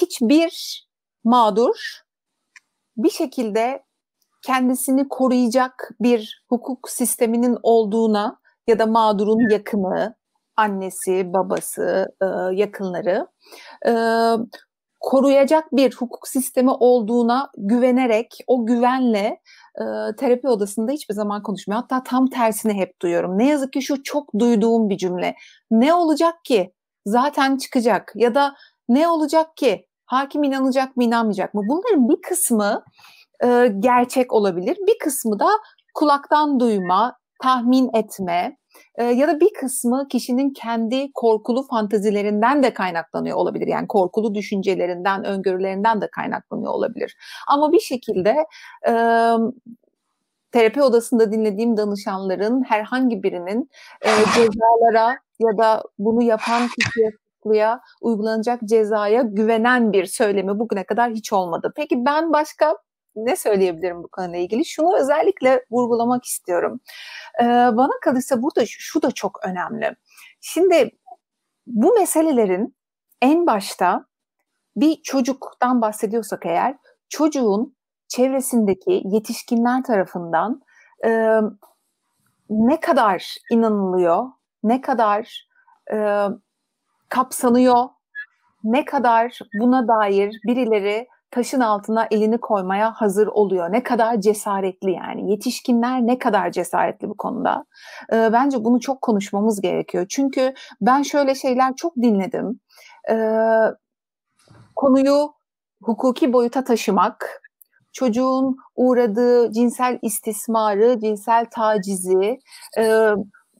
hiçbir mağdur bir şekilde kendisini koruyacak bir hukuk sisteminin olduğuna ya da mağdurun yakını, annesi, babası, e, yakınları e, koruyacak bir hukuk sistemi olduğuna güvenerek, o güvenle e, terapi odasında hiçbir zaman konuşmuyor. Hatta tam tersini hep duyuyorum. Ne yazık ki şu çok duyduğum bir cümle. Ne olacak ki? zaten çıkacak ya da ne olacak ki? Hakim inanacak mı inanmayacak mı? Bunların bir kısmı e, gerçek olabilir. Bir kısmı da kulaktan duyma, tahmin etme e, ya da bir kısmı kişinin kendi korkulu fantazilerinden de kaynaklanıyor olabilir. Yani korkulu düşüncelerinden, öngörülerinden de kaynaklanıyor olabilir. Ama bir şekilde e, terapi odasında dinlediğim danışanların herhangi birinin e, cezalara ya da bunu yapan kişiye suçluya uygulanacak cezaya güvenen bir söylemi bugüne kadar hiç olmadı. Peki ben başka ne söyleyebilirim bu konuyla ilgili? Şunu özellikle vurgulamak istiyorum. Bana kalırsa burada şu da çok önemli. Şimdi bu meselelerin en başta bir çocuktan bahsediyorsak eğer çocuğun çevresindeki yetişkinler tarafından e, ne kadar inanılıyor, ne kadar e, kapsanıyor, ne kadar buna dair birileri taşın altına elini koymaya hazır oluyor. Ne kadar cesaretli yani. Yetişkinler ne kadar cesaretli bu konuda. E, bence bunu çok konuşmamız gerekiyor. Çünkü ben şöyle şeyler çok dinledim. E, konuyu hukuki boyuta taşımak, çocuğun uğradığı cinsel istismarı, cinsel tacizi e,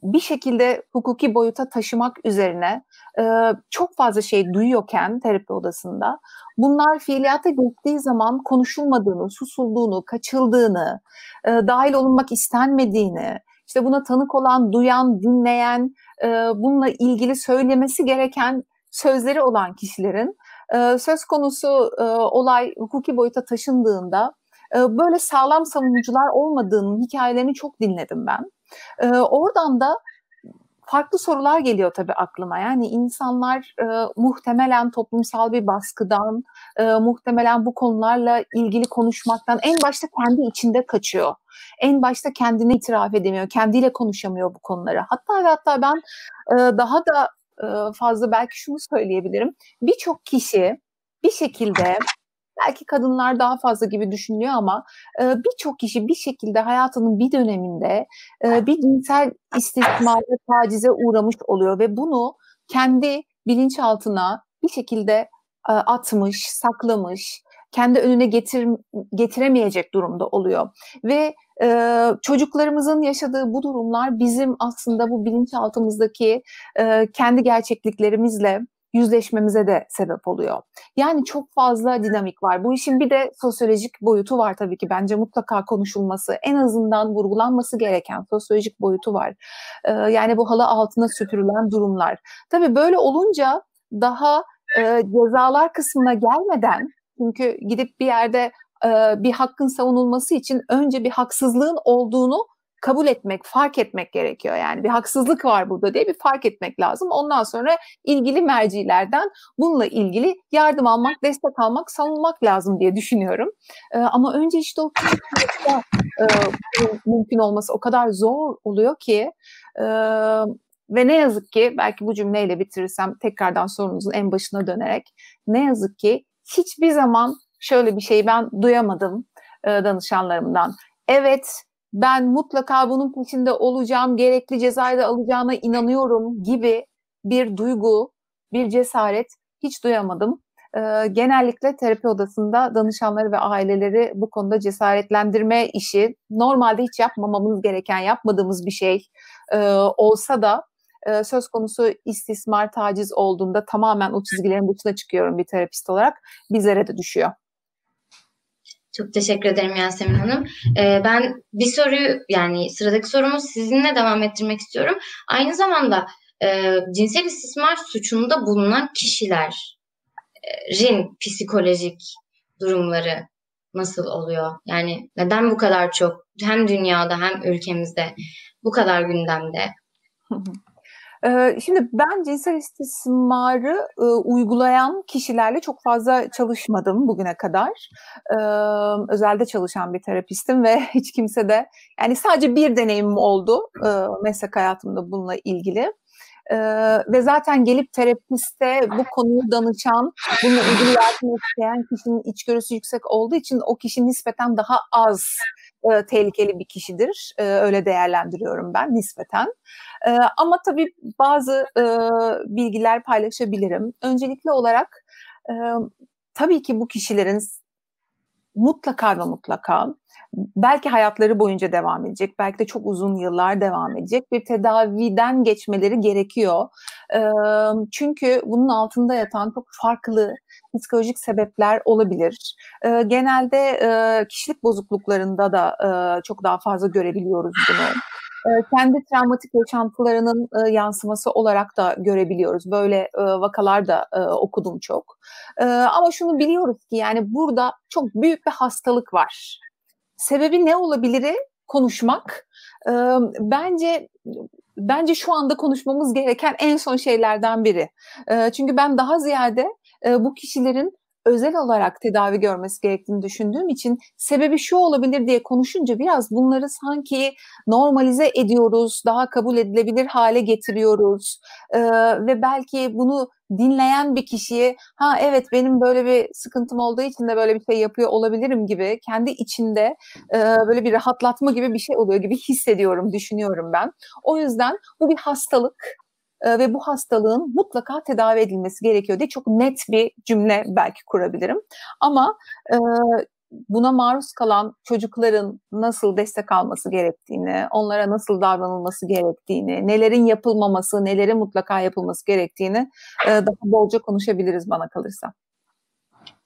bir şekilde hukuki boyuta taşımak üzerine e, çok fazla şey duyuyorken terapi odasında bunlar fiiliyata geçtiği zaman konuşulmadığını, susulduğunu, kaçıldığını, e, dahil olunmak istenmediğini, işte buna tanık olan, duyan, dinleyen, e, bununla ilgili söylemesi gereken sözleri olan kişilerin e, söz konusu e, olay hukuki boyuta taşındığında e, böyle sağlam savunucular olmadığının hikayelerini çok dinledim ben. E, oradan da farklı sorular geliyor tabii aklıma. Yani insanlar e, muhtemelen toplumsal bir baskıdan, e, muhtemelen bu konularla ilgili konuşmaktan en başta kendi içinde kaçıyor. En başta kendine itiraf edemiyor, kendiyle konuşamıyor bu konuları. Hatta ve hatta ben e, daha da e, fazla belki şunu söyleyebilirim. Birçok kişi bir şekilde belki kadınlar daha fazla gibi düşünülüyor ama e, birçok kişi bir şekilde hayatının bir döneminde e, bir cinsel istismara, tacize uğramış oluyor ve bunu kendi bilinçaltına bir şekilde e, atmış, saklamış, kendi önüne getir, getiremeyecek durumda oluyor. Ve e, çocuklarımızın yaşadığı bu durumlar bizim aslında bu bilinçaltımızdaki e, kendi gerçekliklerimizle yüzleşmemize de sebep oluyor. Yani çok fazla dinamik var. Bu işin bir de sosyolojik boyutu var tabii ki. Bence mutlaka konuşulması, en azından vurgulanması gereken sosyolojik boyutu var. Ee, yani bu halı altına süpürülen durumlar. Tabii böyle olunca daha e, cezalar kısmına gelmeden çünkü gidip bir yerde e, bir hakkın savunulması için önce bir haksızlığın olduğunu kabul etmek, fark etmek gerekiyor. Yani bir haksızlık var burada diye bir fark etmek lazım. Ondan sonra ilgili mercilerden bununla ilgili yardım almak, destek almak, savunmak lazım diye düşünüyorum. E, ama önce işte o e, mümkün olması o kadar zor oluyor ki e, ve ne yazık ki belki bu cümleyle bitirirsem tekrardan sorunuzun en başına dönerek ne yazık ki hiçbir zaman şöyle bir şey ben duyamadım e, danışanlarımdan. Evet ben mutlaka bunun peşinde olacağım, gerekli cezayı da alacağına inanıyorum gibi bir duygu, bir cesaret hiç duyamadım. Ee, genellikle terapi odasında danışanları ve aileleri bu konuda cesaretlendirme işi normalde hiç yapmamamız gereken, yapmadığımız bir şey e, olsa da e, söz konusu istismar, taciz olduğunda tamamen o çizgilerin dışına çıkıyorum bir terapist olarak bizlere de düşüyor. Çok teşekkür ederim Yasemin Hanım. Ee, ben bir soruyu yani sıradaki sorumu sizinle devam ettirmek istiyorum. Aynı zamanda e, cinsel istismar suçunda bulunan kişilerin psikolojik durumları nasıl oluyor? Yani neden bu kadar çok hem dünyada hem ülkemizde bu kadar gündemde? Şimdi ben cinsel istismarı e, uygulayan kişilerle çok fazla çalışmadım bugüne kadar. E, özelde çalışan bir terapistim ve hiç kimse de yani sadece bir deneyimim oldu e, meslek hayatımda bununla ilgili. Ee, ve zaten gelip terapiste bu konuyu danışan, bununla ilgili yardım isteyen kişinin içgörüsü yüksek olduğu için o kişi nispeten daha az e, tehlikeli bir kişidir. E, öyle değerlendiriyorum ben nispeten. E, ama tabii bazı e, bilgiler paylaşabilirim. Öncelikli olarak e, tabii ki bu kişilerin mutlaka ve mutlaka belki hayatları boyunca devam edecek, belki de çok uzun yıllar devam edecek bir tedaviden geçmeleri gerekiyor. çünkü bunun altında yatan çok farklı psikolojik sebepler olabilir. genelde kişilik bozukluklarında da çok daha fazla görebiliyoruz bunu kendi travmatik yaşantılarının yansıması olarak da görebiliyoruz. Böyle vakalar da okudum çok. Ama şunu biliyoruz ki yani burada çok büyük bir hastalık var. Sebebi ne olabilir? Konuşmak. Bence bence şu anda konuşmamız gereken en son şeylerden biri. Çünkü ben daha ziyade bu kişilerin özel olarak tedavi görmesi gerektiğini düşündüğüm için sebebi şu olabilir diye konuşunca biraz bunları sanki normalize ediyoruz, daha kabul edilebilir hale getiriyoruz ee, ve belki bunu dinleyen bir kişiye ha evet benim böyle bir sıkıntım olduğu için de böyle bir şey yapıyor olabilirim gibi kendi içinde e, böyle bir rahatlatma gibi bir şey oluyor gibi hissediyorum, düşünüyorum ben. O yüzden bu bir hastalık e, ve bu hastalığın mutlaka tedavi edilmesi gerekiyor diye çok net bir cümle belki kurabilirim. Ama e, buna maruz kalan çocukların nasıl destek alması gerektiğini, onlara nasıl davranılması gerektiğini, nelerin yapılmaması, nelerin mutlaka yapılması gerektiğini e, daha bolca konuşabiliriz bana kalırsa.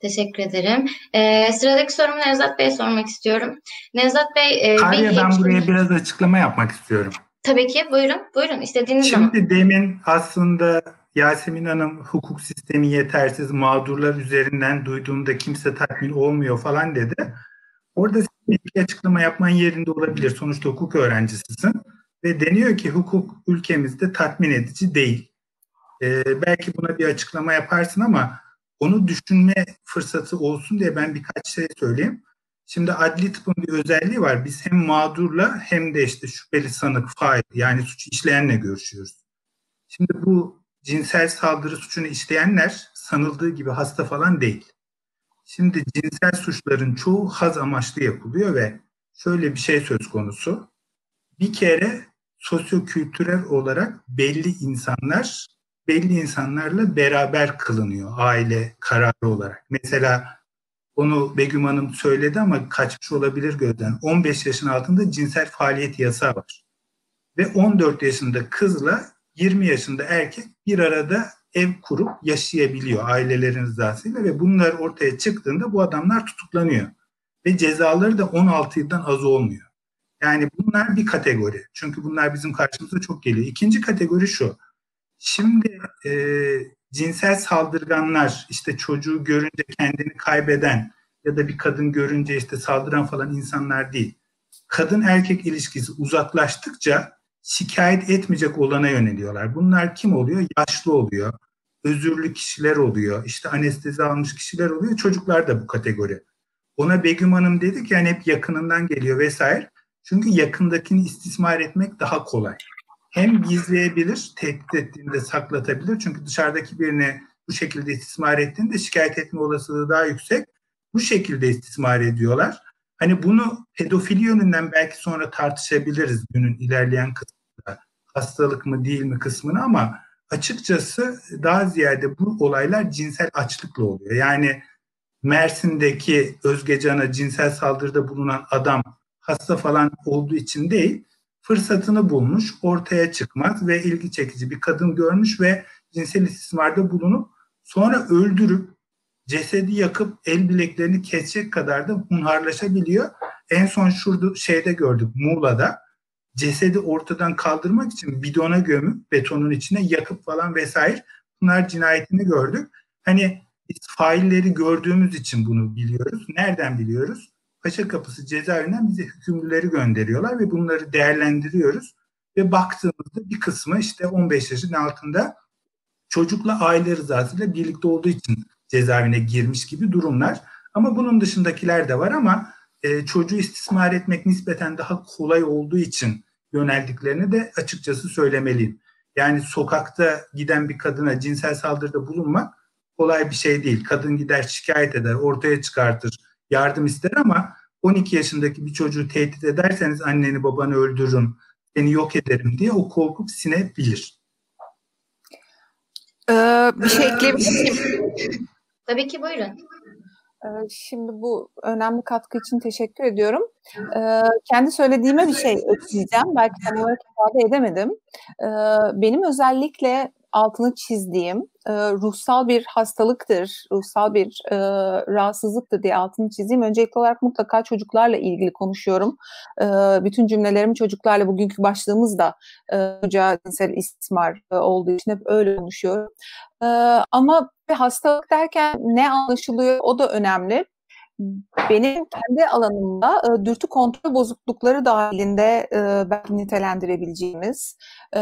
Teşekkür ederim. Ee, sıradaki sorumu Nevzat Bey'e sormak istiyorum. Nevzat Bey... E, Hayır, ben buraya biraz açıklama yapmak istiyorum. Tabii ki. Buyurun. Buyurun. İstediğiniz Şimdi zaman. Şimdi demin aslında Yasemin Hanım hukuk sistemi yetersiz, mağdurlar üzerinden duyduğumda kimse tatmin olmuyor falan dedi. Orada bir açıklama yapman yerinde olabilir. Sonuçta hukuk öğrencisisin. Ve deniyor ki hukuk ülkemizde tatmin edici değil. Ee, belki buna bir açıklama yaparsın ama onu düşünme fırsatı olsun diye ben birkaç şey söyleyeyim. Şimdi adli tıpın bir özelliği var. Biz hem mağdurla hem de işte şüpheli sanık, fail yani suç işleyenle görüşüyoruz. Şimdi bu cinsel saldırı suçunu işleyenler sanıldığı gibi hasta falan değil. Şimdi cinsel suçların çoğu haz amaçlı yapılıyor ve şöyle bir şey söz konusu. Bir kere sosyokültürel olarak belli insanlar belli insanlarla beraber kılınıyor aile kararı olarak. Mesela onu Begüm Hanım söyledi ama kaçmış olabilir gözden. 15 yaşın altında cinsel faaliyet yasağı var. Ve 14 yaşında kızla 20 yaşında erkek bir arada ev kurup yaşayabiliyor ailelerin rızasıyla ve bunlar ortaya çıktığında bu adamlar tutuklanıyor. Ve cezaları da 16 yıldan az olmuyor. Yani bunlar bir kategori. Çünkü bunlar bizim karşımıza çok geliyor. İkinci kategori şu. Şimdi e, cinsel saldırganlar işte çocuğu görünce kendini kaybeden ya da bir kadın görünce işte saldıran falan insanlar değil. Kadın erkek ilişkisi uzaklaştıkça şikayet etmeyecek olana yöneliyorlar. Bunlar kim oluyor? Yaşlı oluyor. Özürlü kişiler oluyor. işte anestezi almış kişiler oluyor. Çocuklar da bu kategori. Ona Begüm Hanım dedik yani hep yakınından geliyor vesaire. Çünkü yakındakini istismar etmek daha kolay hem gizleyebilir, tehdit ettiğinde saklatabilir. Çünkü dışarıdaki birini bu şekilde istismar ettiğinde şikayet etme olasılığı daha yüksek. Bu şekilde istismar ediyorlar. Hani bunu pedofili yönünden belki sonra tartışabiliriz günün ilerleyen kısmında. Hastalık mı değil mi kısmını ama açıkçası daha ziyade bu olaylar cinsel açlıkla oluyor. Yani Mersin'deki Özgecan'a cinsel saldırıda bulunan adam hasta falan olduğu için değil, fırsatını bulmuş, ortaya çıkmaz ve ilgi çekici bir kadın görmüş ve cinsel istismarda bulunup sonra öldürüp cesedi yakıp el bileklerini kesecek kadar da hunharlaşabiliyor. En son şurada şeyde gördük Muğla'da cesedi ortadan kaldırmak için bidona gömüp betonun içine yakıp falan vesaire bunlar cinayetini gördük. Hani biz failleri gördüğümüz için bunu biliyoruz. Nereden biliyoruz? Paşa Kapısı cezaevinden bize hükümlüleri gönderiyorlar ve bunları değerlendiriyoruz. Ve baktığımızda bir kısmı işte 15 yaşın altında çocukla aile rızasıyla birlikte olduğu için cezaevine girmiş gibi durumlar. Ama bunun dışındakiler de var ama e, çocuğu istismar etmek nispeten daha kolay olduğu için yöneldiklerini de açıkçası söylemeliyim. Yani sokakta giden bir kadına cinsel saldırıda bulunmak kolay bir şey değil. Kadın gider şikayet eder, ortaya çıkartır, yardım ister ama 12 yaşındaki bir çocuğu tehdit ederseniz anneni babanı öldürürüm, seni yok ederim diye o korkup sinebilir. Ee, bir şey ekleyebilir Tabii ki buyurun. Ee, şimdi bu önemli katkı için teşekkür ediyorum. Ee, kendi söylediğime bir şey ekleyeceğim. Belki tam olarak ifade edemedim. Ee, benim özellikle altını çizdiğim e, ruhsal bir hastalıktır, ruhsal bir e, rahatsızlıktır diye altını çizeyim. Öncelikli olarak mutlaka çocuklarla ilgili konuşuyorum. E, bütün cümlelerimi çocuklarla bugünkü başlığımız da e, çocuğa cinsel istismar e, olduğu için hep öyle konuşuyorum. E, ama hastalık derken ne anlaşılıyor o da önemli. Benim kendi alanımda e, dürtü kontrol bozuklukları dahilinde e, belki nitelendirebileceğimiz e,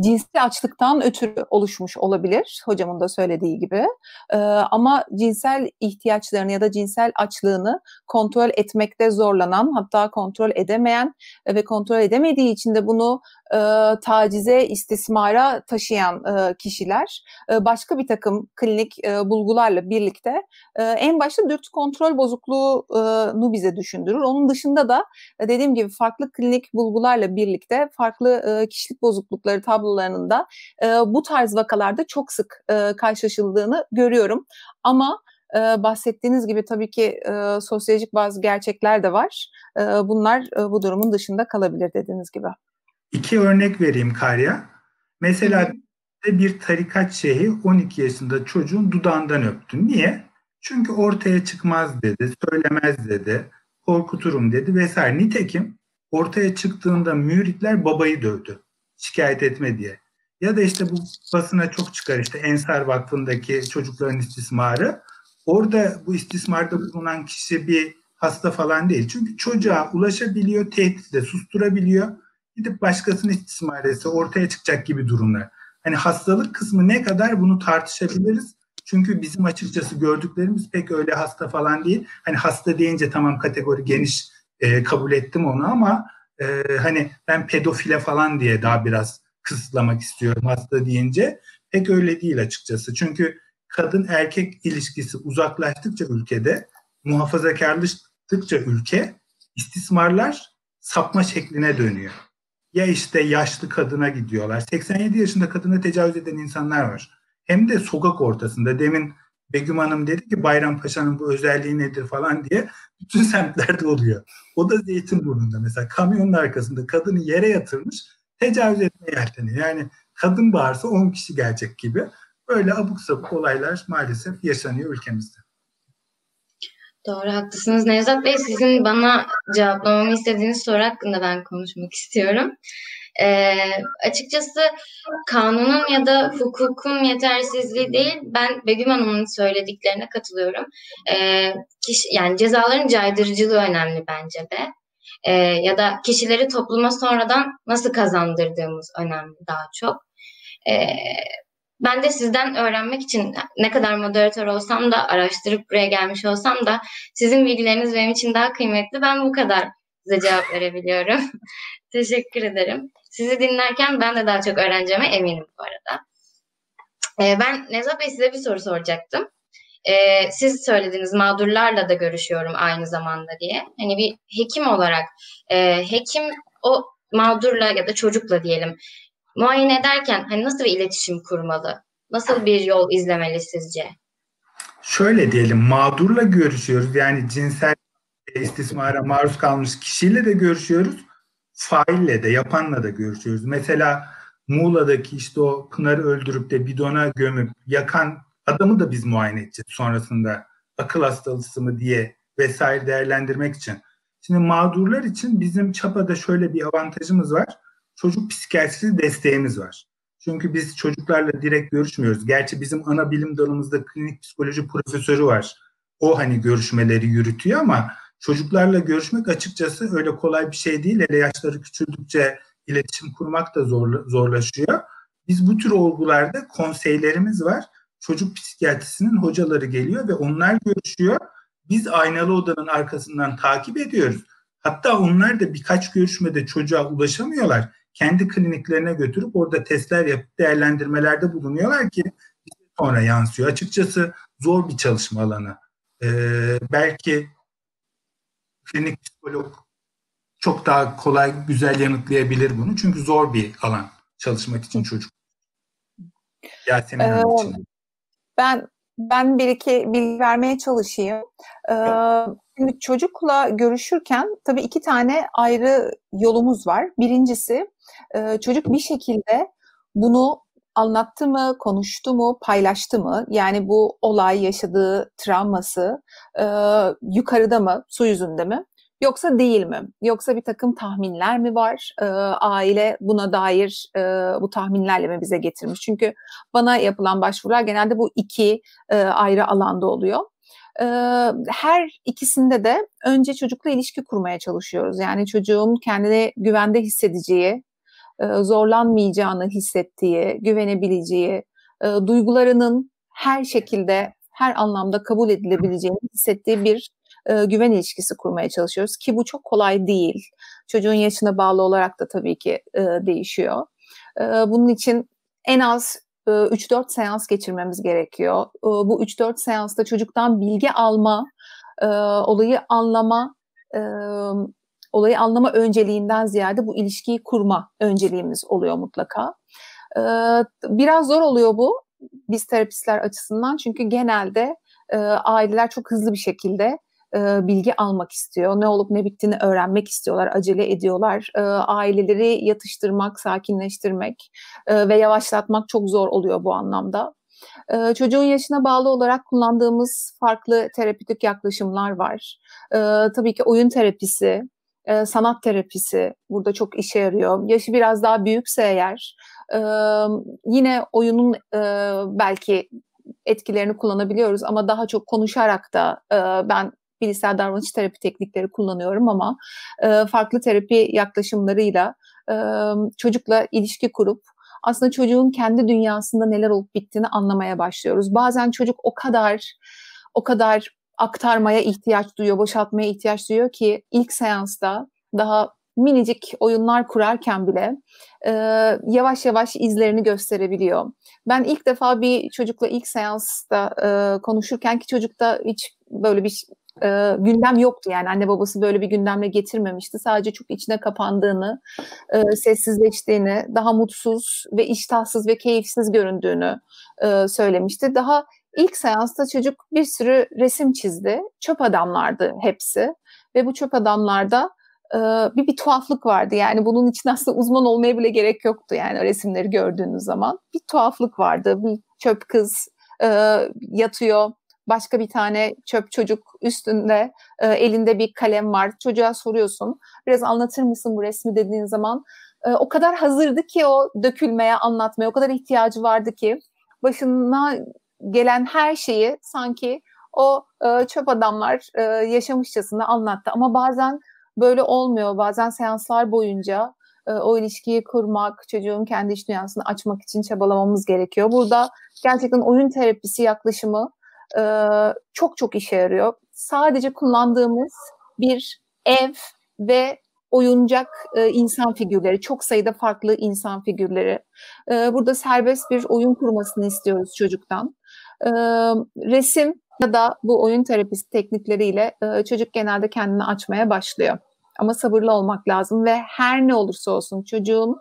cinsel açlıktan ötürü oluşmuş olabilir hocamın da söylediği gibi. E, ama cinsel ihtiyaçlarını ya da cinsel açlığını kontrol etmekte zorlanan hatta kontrol edemeyen ve kontrol edemediği için de bunu e, tacize, istismara taşıyan e, kişiler e, başka bir takım klinik e, bulgularla birlikte e, en başta dürtü kontrol bozukluğunu bize düşündürür. Onun dışında da e, dediğim gibi farklı klinik bulgularla birlikte farklı e, kişilik bozuklukları tablolarında e, bu tarz vakalarda çok sık e, karşılaşıldığını görüyorum. Ama e, bahsettiğiniz gibi tabii ki e, sosyolojik bazı gerçekler de var. E, bunlar e, bu durumun dışında kalabilir dediğiniz gibi. İki örnek vereyim Karya. Mesela bir tarikat şeyhi 12 yaşında çocuğun dudağından öptü. Niye? Çünkü ortaya çıkmaz dedi, söylemez dedi, korkuturum dedi vesaire. Nitekim ortaya çıktığında müritler babayı dövdü. Şikayet etme diye. Ya da işte bu basına çok çıkar işte Ensar Vakfı'ndaki çocukların istismarı. Orada bu istismarda bulunan kişi bir hasta falan değil. Çünkü çocuğa ulaşabiliyor, tehditle susturabiliyor gidip başkasını istismar etse ortaya çıkacak gibi durumlar. Hani hastalık kısmı ne kadar bunu tartışabiliriz. Çünkü bizim açıkçası gördüklerimiz pek öyle hasta falan değil. Hani hasta deyince tamam kategori geniş e, kabul ettim onu ama e, hani ben pedofile falan diye daha biraz kısıtlamak istiyorum hasta deyince. Pek öyle değil açıkçası. Çünkü kadın erkek ilişkisi uzaklaştıkça ülkede, muhafazakarlaştıkça ülke istismarlar sapma şekline dönüyor ya işte yaşlı kadına gidiyorlar. 87 yaşında kadına tecavüz eden insanlar var. Hem de sokak ortasında. Demin Begüm Hanım dedi ki Bayrampaşa'nın bu özelliği nedir falan diye bütün semtlerde oluyor. O da Zeytinburnu'nda mesela kamyonun arkasında kadını yere yatırmış tecavüz etmeye yelteniyor. Yani kadın bağırsa 10 kişi gelecek gibi böyle abuk sabuk olaylar maalesef yaşanıyor ülkemizde. Doğru haklısınız. Nevzat Bey sizin bana cevaplamamı istediğiniz soru hakkında ben konuşmak istiyorum. Ee, açıkçası kanunun ya da hukukun yetersizliği değil, ben Begüm Hanım'ın söylediklerine katılıyorum. Ee, kişi, yani cezaların caydırıcılığı önemli bence de. Ee, ya da kişileri topluma sonradan nasıl kazandırdığımız önemli daha çok. Ee, ben de sizden öğrenmek için ne kadar moderatör olsam da araştırıp buraya gelmiş olsam da sizin bilgileriniz benim için daha kıymetli. Ben bu kadar size cevap verebiliyorum. Teşekkür ederim. Sizi dinlerken ben de daha çok öğreneceğime eminim bu arada. Ee, ben Nevzat Bey size bir soru soracaktım. Ee, siz söylediğiniz mağdurlarla da görüşüyorum aynı zamanda diye. Hani bir hekim olarak e, hekim o mağdurla ya da çocukla diyelim muayene ederken hani nasıl bir iletişim kurmalı? Nasıl bir yol izlemeli sizce? Şöyle diyelim mağdurla görüşüyoruz. Yani cinsel istismara maruz kalmış kişiyle de görüşüyoruz. Faille de yapanla da görüşüyoruz. Mesela Muğla'daki işte o Pınar'ı öldürüp de bidona gömüp yakan adamı da biz muayene edeceğiz sonrasında akıl hastalısı mı diye vesaire değerlendirmek için. Şimdi mağdurlar için bizim çapada şöyle bir avantajımız var çocuk psikiyatrisi desteğimiz var. Çünkü biz çocuklarla direkt görüşmüyoruz. Gerçi bizim ana bilim dalımızda klinik psikoloji profesörü var. O hani görüşmeleri yürütüyor ama çocuklarla görüşmek açıkçası öyle kolay bir şey değil. Hele yaşları küçüldükçe iletişim kurmak da zorla, zorlaşıyor. Biz bu tür olgularda konseylerimiz var. Çocuk psikiyatrisinin hocaları geliyor ve onlar görüşüyor. Biz aynalı odanın arkasından takip ediyoruz. Hatta onlar da birkaç görüşmede çocuğa ulaşamıyorlar kendi kliniklerine götürüp orada testler yapıp değerlendirmelerde bulunuyorlar ki sonra yansıyor. Açıkçası zor bir çalışma alanı. Ee, belki klinik psikolog çok daha kolay, güzel yanıtlayabilir bunu. Çünkü zor bir alan çalışmak için çocuk. Yasemin ee, için. Ben ben bir iki bilgi vermeye çalışayım. Ee, şimdi çocukla görüşürken tabii iki tane ayrı yolumuz var. Birincisi e, çocuk bir şekilde bunu anlattı mı, konuştu mu, paylaştı mı? Yani bu olay, yaşadığı travması e, yukarıda mı, su yüzünde mi? Yoksa değil mi? Yoksa bir takım tahminler mi var? E, aile buna dair e, bu tahminlerle mi bize getirmiş? Çünkü bana yapılan başvurular genelde bu iki e, ayrı alanda oluyor. E, her ikisinde de önce çocukla ilişki kurmaya çalışıyoruz. Yani çocuğun kendini güvende hissedeceği, e, zorlanmayacağını hissettiği, güvenebileceği, e, duygularının her şekilde, her anlamda kabul edilebileceğini hissettiği bir e, güven ilişkisi kurmaya çalışıyoruz ki bu çok kolay değil. Çocuğun yaşına bağlı olarak da tabii ki e, değişiyor. E, bunun için en az 3-4 seans geçirmemiz gerekiyor. E, bu 3-4 seansta çocuktan bilgi alma, e, olayı anlama, e, olayı anlama önceliğinden ziyade bu ilişkiyi kurma önceliğimiz oluyor mutlaka. E, biraz zor oluyor bu biz terapistler açısından çünkü genelde e, aileler çok hızlı bir şekilde e, bilgi almak istiyor. Ne olup ne bittiğini öğrenmek istiyorlar, acele ediyorlar. E, aileleri yatıştırmak, sakinleştirmek e, ve yavaşlatmak çok zor oluyor bu anlamda. Çocuğun yaşına bağlı olarak kullandığımız farklı terapötik yaklaşımlar var. Tabii ki oyun terapisi, sanat terapisi burada çok işe yarıyor. Yaşı biraz daha büyükse eğer yine oyunun belki etkilerini kullanabiliyoruz ama daha çok konuşarak da ben bilişsel davranış terapi teknikleri kullanıyorum ama e, farklı terapi yaklaşımlarıyla e, çocukla ilişki kurup aslında çocuğun kendi dünyasında neler olup bittiğini anlamaya başlıyoruz. Bazen çocuk o kadar o kadar aktarmaya ihtiyaç duyuyor, boşaltmaya ihtiyaç duyuyor ki ilk seansta daha minicik oyunlar kurarken bile e, yavaş yavaş izlerini gösterebiliyor. Ben ilk defa bir çocukla ilk seansta e, konuşurken ki çocukta hiç böyle bir e, gündem yoktu yani anne babası böyle bir gündemle getirmemişti. Sadece çok içine kapandığını, e, sessizleştiğini, daha mutsuz ve iştahsız ve keyifsiz göründüğünü e, söylemişti. Daha ilk seansta çocuk bir sürü resim çizdi. Çöp adamlardı hepsi ve bu çöp adamlarda e, bir bir tuhaflık vardı. Yani bunun için aslında uzman olmaya bile gerek yoktu yani resimleri gördüğünüz zaman. Bir tuhaflık vardı. Bir çöp kız e, yatıyor başka bir tane çöp çocuk üstünde e, elinde bir kalem var. Çocuğa soruyorsun. Biraz anlatır mısın bu resmi dediğin zaman e, o kadar hazırdı ki o dökülmeye, anlatmaya o kadar ihtiyacı vardı ki başına gelen her şeyi sanki o e, çöp adamlar e, yaşamışçasına anlattı. Ama bazen böyle olmuyor. Bazen seanslar boyunca e, o ilişkiyi kurmak, çocuğun kendi iç dünyasını açmak için çabalamamız gerekiyor. Burada gerçekten oyun terapisi yaklaşımı e, çok çok işe yarıyor. Sadece kullandığımız bir ev ve oyuncak e, insan figürleri, çok sayıda farklı insan figürleri. E, burada serbest bir oyun kurmasını istiyoruz çocuktan. E, resim ya da bu oyun terapisi teknikleriyle e, çocuk genelde kendini açmaya başlıyor. Ama sabırlı olmak lazım ve her ne olursa olsun çocuğun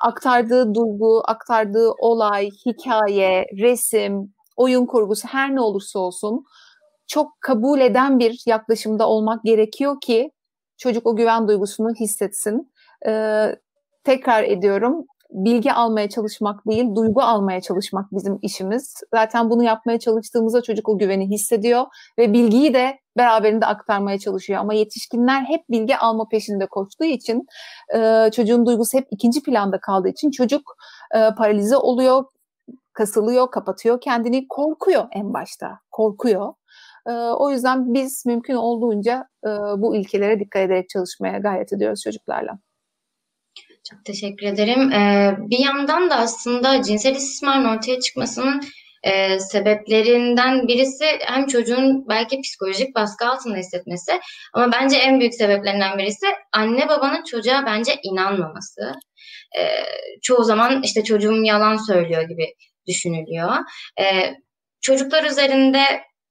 aktardığı duygu, aktardığı olay, hikaye, resim, oyun kurgusu her ne olursa olsun çok kabul eden bir yaklaşımda olmak gerekiyor ki çocuk o güven duygusunu hissetsin. Ee, tekrar ediyorum bilgi almaya çalışmak değil, duygu almaya çalışmak bizim işimiz. Zaten bunu yapmaya çalıştığımızda çocuk o güveni hissediyor ve bilgiyi de beraberinde aktarmaya çalışıyor. Ama yetişkinler hep bilgi alma peşinde koştuğu için e, çocuğun duygusu hep ikinci planda kaldığı için çocuk e, paralize oluyor, kasılıyor, kapatıyor kendini, korkuyor en başta, korkuyor. E, o yüzden biz mümkün olduğunca e, bu ilkelere dikkat ederek çalışmaya gayret ediyoruz çocuklarla. Çok teşekkür ederim. Ee, bir yandan da aslında cinsel istismarın ortaya çıkmasının e, sebeplerinden birisi hem çocuğun belki psikolojik baskı altında hissetmesi ama bence en büyük sebeplerinden birisi anne babanın çocuğa bence inanmaması. E, çoğu zaman işte çocuğum yalan söylüyor gibi düşünülüyor. E, çocuklar üzerinde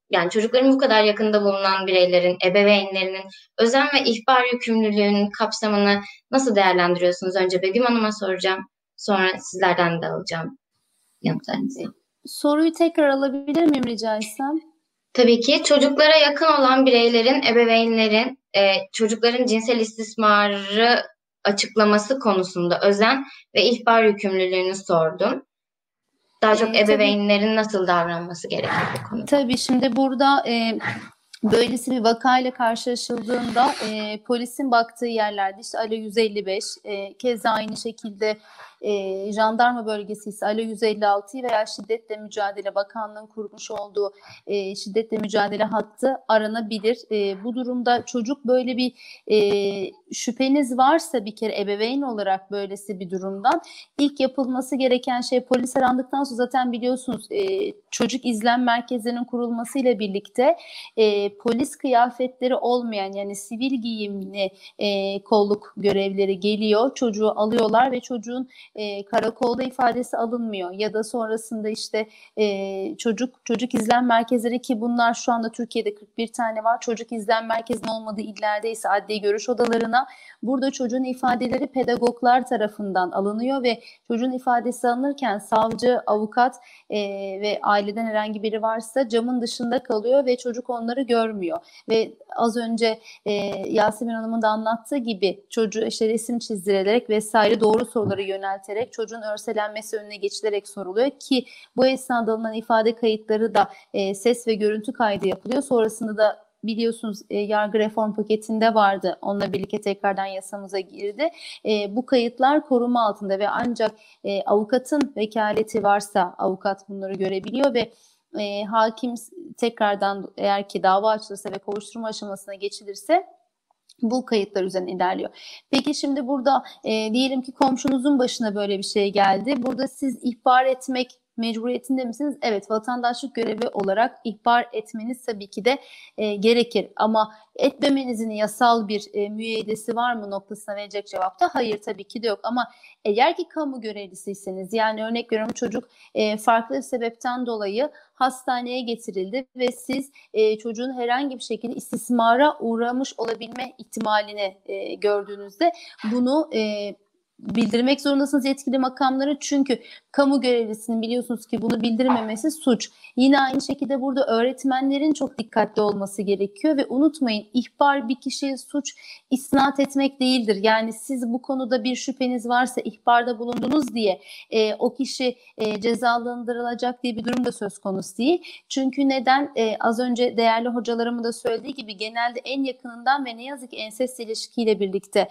yani çocukların bu kadar yakında bulunan bireylerin, ebeveynlerinin özen ve ihbar yükümlülüğünün kapsamını nasıl değerlendiriyorsunuz? Önce Begüm Hanım'a soracağım. Sonra sizlerden de alacağım yanıtlarınızı. Soruyu tekrar alabilir miyim rica etsem? Tabii ki çocuklara yakın olan bireylerin, ebeveynlerin e, çocukların cinsel istismarı açıklaması konusunda özen ve ihbar yükümlülüğünü sordum. Daha çok ee, ebeveynlerin tabii, nasıl davranması gerekir bu konuda? Tabii şimdi burada e, böylesi bir vakayla karşılaşıldığında e, polisin baktığı yerlerde işte Alo 155 e, keza aynı şekilde e, jandarma bölgesi ise Alo 156'yı veya Şiddetle Mücadele Bakanlığı'nın kurmuş olduğu e, şiddetle mücadele hattı aranabilir. E, bu durumda çocuk böyle bir e, şüpheniz varsa bir kere ebeveyn olarak böylesi bir durumdan ilk yapılması gereken şey polis arandıktan sonra zaten biliyorsunuz e, çocuk izlem merkezlerinin kurulmasıyla birlikte e, polis kıyafetleri olmayan yani sivil giyimli e, kolluk görevleri geliyor. Çocuğu alıyorlar ve çocuğun e, karakolda ifadesi alınmıyor. Ya da sonrasında işte e, çocuk çocuk izlem merkezleri ki bunlar şu anda Türkiye'de 41 tane var. Çocuk izlem merkezinin olmadığı illerde ise adli görüş odalarına burada çocuğun ifadeleri pedagoglar tarafından alınıyor ve çocuğun ifadesi alınırken savcı, avukat e, ve aileden herhangi biri varsa camın dışında kalıyor ve çocuk onları görmüyor. Ve az önce e, Yasemin Hanım'ın da anlattığı gibi çocuğu işte resim çizdirerek vesaire doğru soruları yönelterek çocuğun örselenmesi önüne geçilerek soruluyor ki bu esnada alınan ifade kayıtları da e, ses ve görüntü kaydı yapılıyor. Sonrasında da biliyorsunuz e, yargı reform paketinde vardı. Onunla birlikte tekrardan yasamıza girdi. E, bu kayıtlar koruma altında ve ancak e, avukatın vekaleti varsa avukat bunları görebiliyor ve e, hakim tekrardan eğer ki dava açılırsa ve kovuşturma aşamasına geçilirse bu kayıtlar üzerine ilerliyor. Peki şimdi burada e, diyelim ki komşunuzun başına böyle bir şey geldi. Burada siz ihbar etmek mecburiyetinde misiniz? Evet vatandaşlık görevi olarak ihbar etmeniz tabii ki de e, gerekir. Ama etmemenizin yasal bir e, müeyyidesi var mı noktasına verecek cevapta hayır tabii ki de yok. Ama eğer ki kamu görevlisiyseniz yani örnek veriyorum çocuk e, farklı sebepten dolayı hastaneye getirildi ve siz e, çocuğun herhangi bir şekilde istismara uğramış olabilme ihtimalini e, gördüğünüzde bunu e, bildirmek zorundasınız yetkili makamları çünkü kamu görevlisinin biliyorsunuz ki bunu bildirmemesi suç. Yine aynı şekilde burada öğretmenlerin çok dikkatli olması gerekiyor ve unutmayın ihbar bir kişiye suç isnat etmek değildir. Yani siz bu konuda bir şüpheniz varsa ihbarda bulundunuz diye e, o kişi e, cezalandırılacak diye bir durum da söz konusu değil. Çünkü neden e, az önce değerli hocalarımın da söylediği gibi genelde en yakınından ve ne yazık ki ensest ilişkiyle birlikte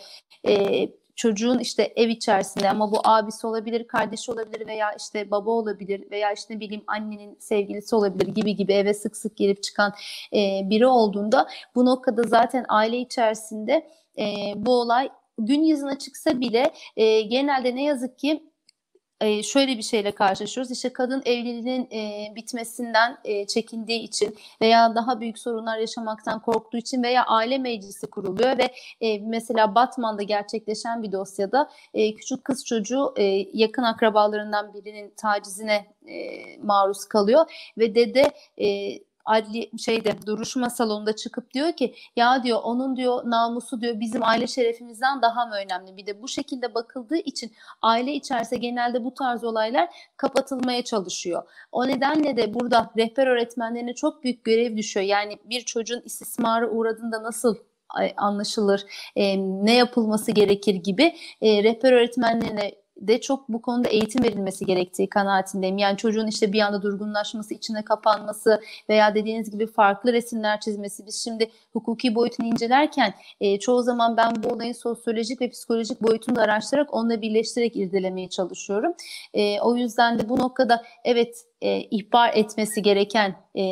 e, çocuğun işte ev içerisinde ama bu abisi olabilir, kardeşi olabilir veya işte baba olabilir veya işte ne bileyim annenin sevgilisi olabilir gibi gibi eve sık sık gelip çıkan e, biri olduğunda bu noktada zaten aile içerisinde e, bu olay gün yüzüne çıksa bile e, genelde ne yazık ki e, şöyle bir şeyle karşılaşıyoruz. İşte kadın evliliğinin e, bitmesinden e, çekindiği için veya daha büyük sorunlar yaşamaktan korktuğu için veya aile meclisi kuruluyor ve e, mesela Batman'da gerçekleşen bir dosyada e, küçük kız çocuğu e, yakın akrabalarından birinin tacizine e, maruz kalıyor ve dede e, adli şeyde duruşma salonunda çıkıp diyor ki ya diyor onun diyor namusu diyor bizim aile şerefimizden daha mı önemli? Bir de bu şekilde bakıldığı için aile içerisinde genelde bu tarz olaylar kapatılmaya çalışıyor. O nedenle de burada rehber öğretmenlerine çok büyük görev düşüyor. Yani bir çocuğun istismara uğradığında nasıl anlaşılır, e, ne yapılması gerekir gibi e, rehber öğretmenlerine de çok bu konuda eğitim verilmesi gerektiği kanaatindeyim. Yani çocuğun işte bir anda durgunlaşması, içine kapanması veya dediğiniz gibi farklı resimler çizmesi. Biz şimdi hukuki boyutunu incelerken e, çoğu zaman ben bu olayın sosyolojik ve psikolojik boyutunu da araştırarak onunla birleştirerek irdelemeye çalışıyorum. E, o yüzden de bu noktada evet e, ihbar etmesi gereken e,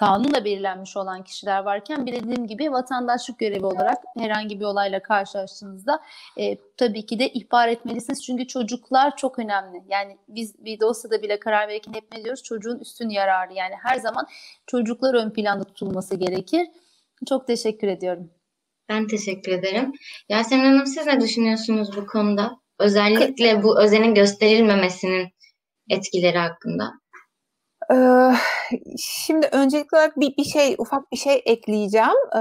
kanunla belirlenmiş olan kişiler varken bir dediğim gibi vatandaşlık görevi olarak herhangi bir olayla karşılaştığınızda e, tabii ki de ihbar etmelisiniz. Çünkü çocuklar çok önemli. Yani biz bir dosyada bile karar verirken hep ne diyoruz? Çocuğun üstün yararı. Yani her zaman çocuklar ön planda tutulması gerekir. Çok teşekkür ediyorum. Ben teşekkür ederim. Yasemin Hanım siz ne düşünüyorsunuz bu konuda? Özellikle bu özenin gösterilmemesinin etkileri hakkında. Şimdi öncelikli olarak bir, bir şey, ufak bir şey ekleyeceğim. Ee,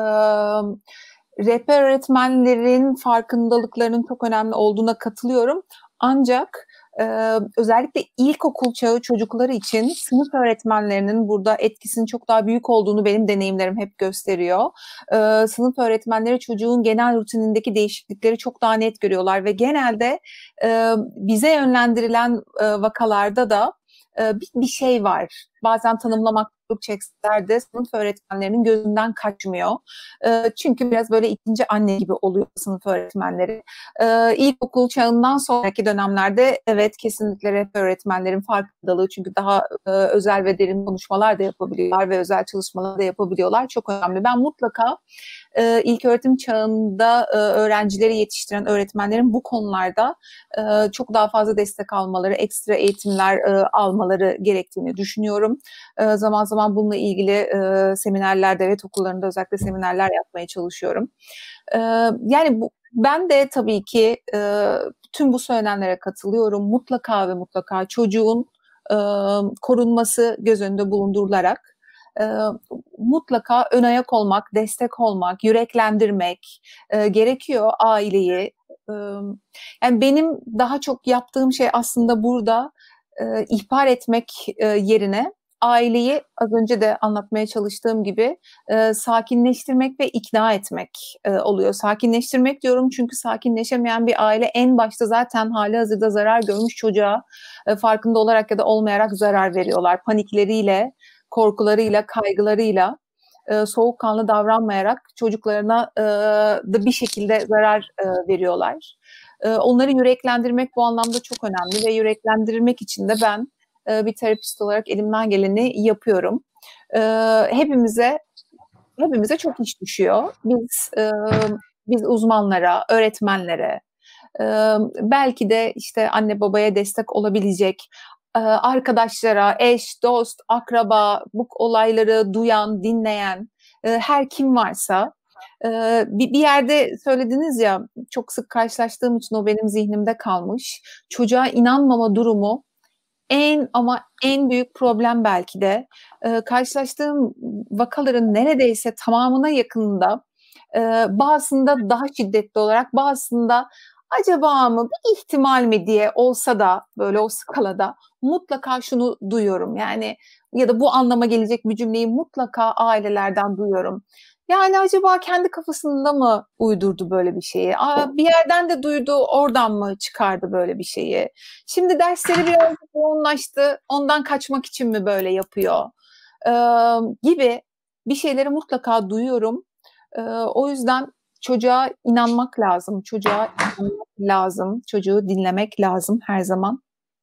rehber öğretmenlerin farkındalıklarının çok önemli olduğuna katılıyorum. Ancak e, özellikle ilkokul çağı çocukları için sınıf öğretmenlerinin burada etkisinin çok daha büyük olduğunu benim deneyimlerim hep gösteriyor. E, sınıf öğretmenleri çocuğun genel rutinindeki değişiklikleri çok daha net görüyorlar ve genelde e, bize yönlendirilen e, vakalarda da bir, bir şey var. Bazen tanımlamak çekseler de sınıf öğretmenlerinin gözünden kaçmıyor. çünkü biraz böyle ikinci anne gibi oluyor sınıf öğretmenleri. E, ilkokul çağından sonraki dönemlerde evet kesinlikle rehber öğretmenlerin farkındalığı çünkü daha özel ve derin konuşmalar da yapabiliyorlar ve özel çalışmalar da yapabiliyorlar. Çok önemli. Ben mutlaka e, ilk öğretim çağında e, öğrencileri yetiştiren öğretmenlerin bu konularda e, çok daha fazla destek almaları, ekstra eğitimler e, almaları gerektiğini düşünüyorum. E, zaman zaman bununla ilgili e, seminerlerde, evet okullarında özellikle seminerler yapmaya çalışıyorum. E, yani bu, ben de tabii ki e, tüm bu söylenenlere katılıyorum. Mutlaka ve mutlaka çocuğun e, korunması göz önünde bulundurularak e, mutlaka ön ayak olmak, destek olmak, yüreklendirmek e, gerekiyor aileyi. E, yani benim daha çok yaptığım şey aslında burada e, ihbar etmek e, yerine aileyi az önce de anlatmaya çalıştığım gibi e, sakinleştirmek ve ikna etmek e, oluyor. Sakinleştirmek diyorum çünkü sakinleşemeyen bir aile en başta zaten hali hazırda zarar görmüş çocuğa e, farkında olarak ya da olmayarak zarar veriyorlar. Panikleriyle, korkularıyla, kaygılarıyla e, soğukkanlı davranmayarak çocuklarına e, da bir şekilde zarar e, veriyorlar. E, onları yüreklendirmek bu anlamda çok önemli ve yüreklendirmek için de ben e, bir terapist olarak elimden geleni yapıyorum. E, hepimize hepimize çok iş düşüyor. Biz e, biz uzmanlara, öğretmenlere, e, belki de işte anne babaya destek olabilecek arkadaşlara, eş, dost, akraba, bu olayları duyan, dinleyen her kim varsa bir yerde söylediniz ya çok sık karşılaştığım için o benim zihnimde kalmış. Çocuğa inanmama durumu en ama en büyük problem belki de karşılaştığım vakaların neredeyse tamamına yakınında bazısında daha şiddetli olarak bazısında acaba mı bir ihtimal mi diye olsa da böyle o skalada mutlaka şunu duyuyorum. Yani ya da bu anlama gelecek bir cümleyi mutlaka ailelerden duyuyorum. Yani acaba kendi kafasında mı uydurdu böyle bir şeyi? Aa, bir yerden de duydu, oradan mı çıkardı böyle bir şeyi? Şimdi dersleri biraz yoğunlaştı, ondan kaçmak için mi böyle yapıyor? Ee, gibi bir şeyleri mutlaka duyuyorum. Ee, o yüzden çocuğa inanmak lazım, çocuğa inanmak lazım, çocuğu dinlemek lazım her zaman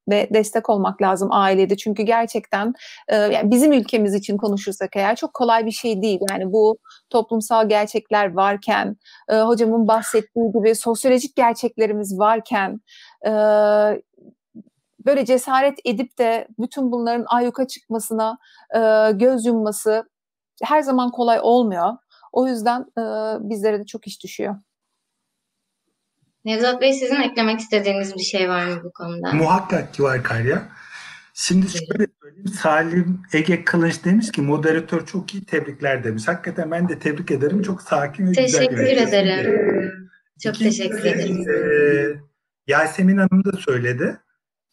ve destek olmak lazım ailede. Çünkü gerçekten e, yani bizim ülkemiz için konuşursak eğer çok kolay bir şey değil. Yani bu toplumsal gerçekler varken, e, hocamın bahsettiği gibi sosyolojik gerçeklerimiz varken e, böyle cesaret edip de bütün bunların ayyuka çıkmasına e, göz yumması her zaman kolay olmuyor. O yüzden e, bizlere de çok iş düşüyor. Nevzat Bey sizin eklemek istediğiniz bir şey var mı bu konuda? Muhakkak ki var Karya. Şimdi şöyle söyleyeyim. Salim Ege Kılıç demiş ki moderatör çok iyi tebrikler demiş. Hakikaten ben de tebrik ederim. Çok sakin ve teşekkür güzel. Teşekkür ederim. Çok teşekkür ederim. E, Yasemin Hanım da söyledi.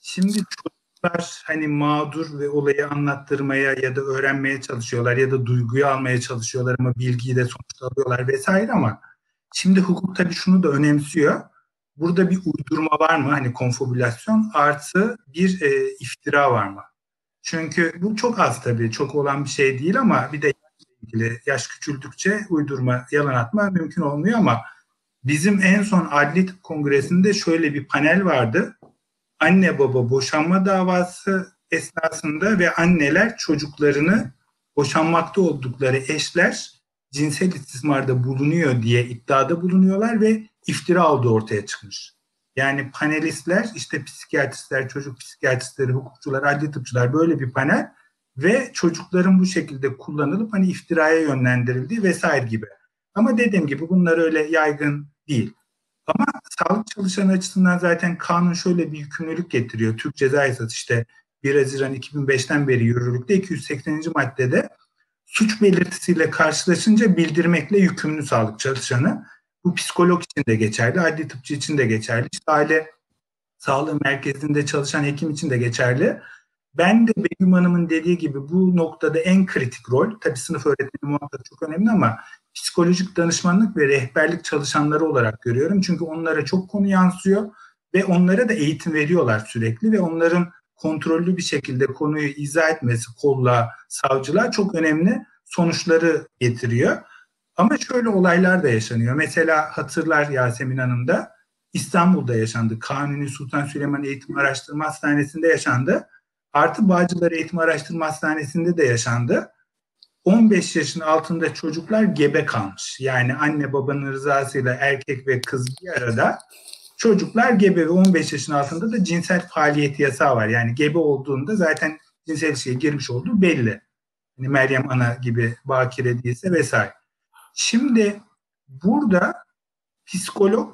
Şimdi çocuklar hani mağdur ve olayı anlattırmaya ya da öğrenmeye çalışıyorlar ya da duyguyu almaya çalışıyorlar ama bilgiyi de sonuçta alıyorlar vesaire ama şimdi hukuk tabii şunu da önemsiyor burada bir uydurma var mı? Hani konfabülasyon artı bir e, iftira var mı? Çünkü bu çok az tabii, çok olan bir şey değil ama bir de ilgili yaş küçüldükçe uydurma, yalan atma mümkün olmuyor ama bizim en son Adli Kongresi'nde şöyle bir panel vardı. Anne baba boşanma davası esnasında ve anneler çocuklarını boşanmakta oldukları eşler cinsel istismarda bulunuyor diye iddiada bulunuyorlar ve iftira olduğu ortaya çıkmış. Yani panelistler işte psikiyatristler, çocuk psikiyatristleri, hukukçular, adli tıpçılar böyle bir panel ve çocukların bu şekilde kullanılıp hani iftiraya yönlendirildiği vesaire gibi. Ama dediğim gibi bunlar öyle yaygın değil. Ama sağlık çalışanı açısından zaten kanun şöyle bir yükümlülük getiriyor. Türk Ceza Yasası işte 1 Haziran 2005'ten beri yürürlükte 280. maddede suç belirtisiyle karşılaşınca bildirmekle yükümlü sağlık çalışanı. Bu psikolog için de geçerli, adli tıpçı için de geçerli, işte aile sağlığı merkezinde çalışan hekim için de geçerli. Ben de Begüm Hanım'ın dediği gibi bu noktada en kritik rol, tabii sınıf öğretmeni muhakkak çok önemli ama psikolojik danışmanlık ve rehberlik çalışanları olarak görüyorum. Çünkü onlara çok konu yansıyor ve onlara da eğitim veriyorlar sürekli ve onların kontrollü bir şekilde konuyu izah etmesi kolla savcılar çok önemli sonuçları getiriyor. Ama şöyle olaylar da yaşanıyor. Mesela hatırlar Yasemin Hanım da İstanbul'da yaşandı. Kanuni Sultan Süleyman Eğitim Araştırma Hastanesi'nde yaşandı. Artı Bağcılar Eğitim Araştırma Hastanesi'nde de yaşandı. 15 yaşın altında çocuklar gebe kalmış. Yani anne babanın rızasıyla erkek ve kız bir arada çocuklar gebe ve 15 yaşın altında da cinsel faaliyet yasağı var. Yani gebe olduğunda zaten cinsel ilişkiye girmiş olduğu belli. Yani Meryem Ana gibi bakire değilse vesaire. Şimdi burada psikolog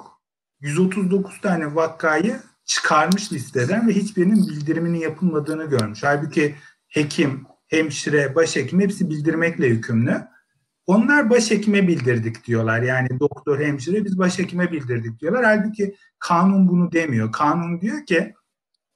139 tane vakayı çıkarmış listeden ve hiçbirinin bildiriminin yapılmadığını görmüş. Halbuki hekim, hemşire, başhekim hepsi bildirmekle yükümlü. Onlar başhekime bildirdik diyorlar. Yani doktor, hemşire biz başhekime bildirdik diyorlar. Halbuki kanun bunu demiyor. Kanun diyor ki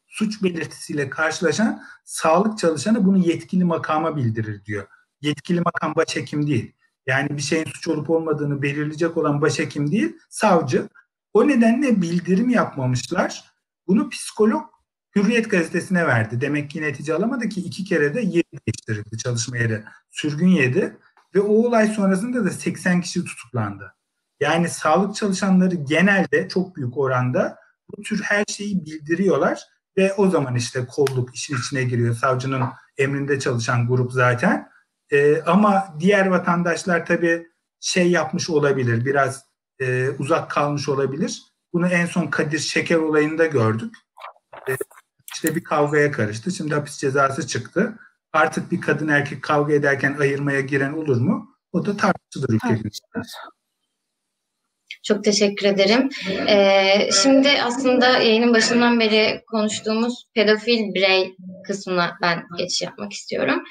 suç belirtisiyle karşılaşan sağlık çalışanı bunu yetkili makama bildirir diyor. Yetkili makam başhekim değil. Yani bir şeyin suç olup olmadığını belirleyecek olan başhekim değil, savcı. O nedenle bildirim yapmamışlar. Bunu psikolog Hürriyet gazetesine verdi. Demek ki netice alamadı ki iki kere de yeri değiştirildi çalışma yeri. Sürgün yedi ve o olay sonrasında da 80 kişi tutuklandı. Yani sağlık çalışanları genelde çok büyük oranda bu tür her şeyi bildiriyorlar ve o zaman işte kolluk işin içine giriyor. Savcının emrinde çalışan grup zaten. Ee, ama diğer vatandaşlar tabii şey yapmış olabilir, biraz e, uzak kalmış olabilir. Bunu en son Kadir Şeker olayında gördük. Ee, işte bir kavgaya karıştı. Şimdi hapis cezası çıktı. Artık bir kadın erkek kavga ederken ayırmaya giren olur mu? O da tartışılır ülkemizde. Çok teşekkür ederim. Ee, şimdi aslında yayının başından beri konuştuğumuz pedofil birey kısmına ben geçiş yapmak istiyorum.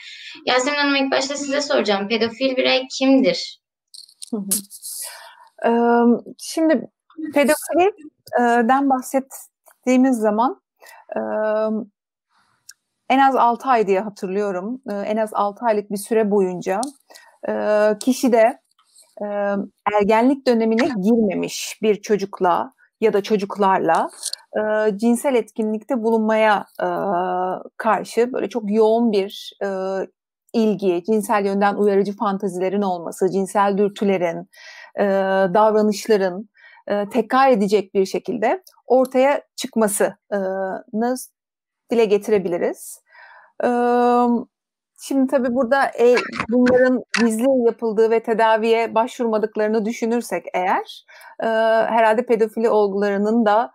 Yasemin Hanım ilk başta size soracağım. Pedofil birey kimdir? Şimdi pedofilden bahsettiğimiz zaman en az 6 ay diye hatırlıyorum. En az 6 aylık bir süre boyunca kişi de ergenlik dönemine girmemiş bir çocukla ya da çocuklarla e, cinsel etkinlikte bulunmaya e, karşı böyle çok yoğun bir e, ilgi, cinsel yönden uyarıcı fantazilerin olması, cinsel dürtülerin, e, davranışların e, tekrar edecek bir şekilde ortaya çıkmasını dile getirebiliriz. E, Şimdi tabii burada e, bunların gizli yapıldığı ve tedaviye başvurmadıklarını düşünürsek eğer e, herhalde pedofili olgularının da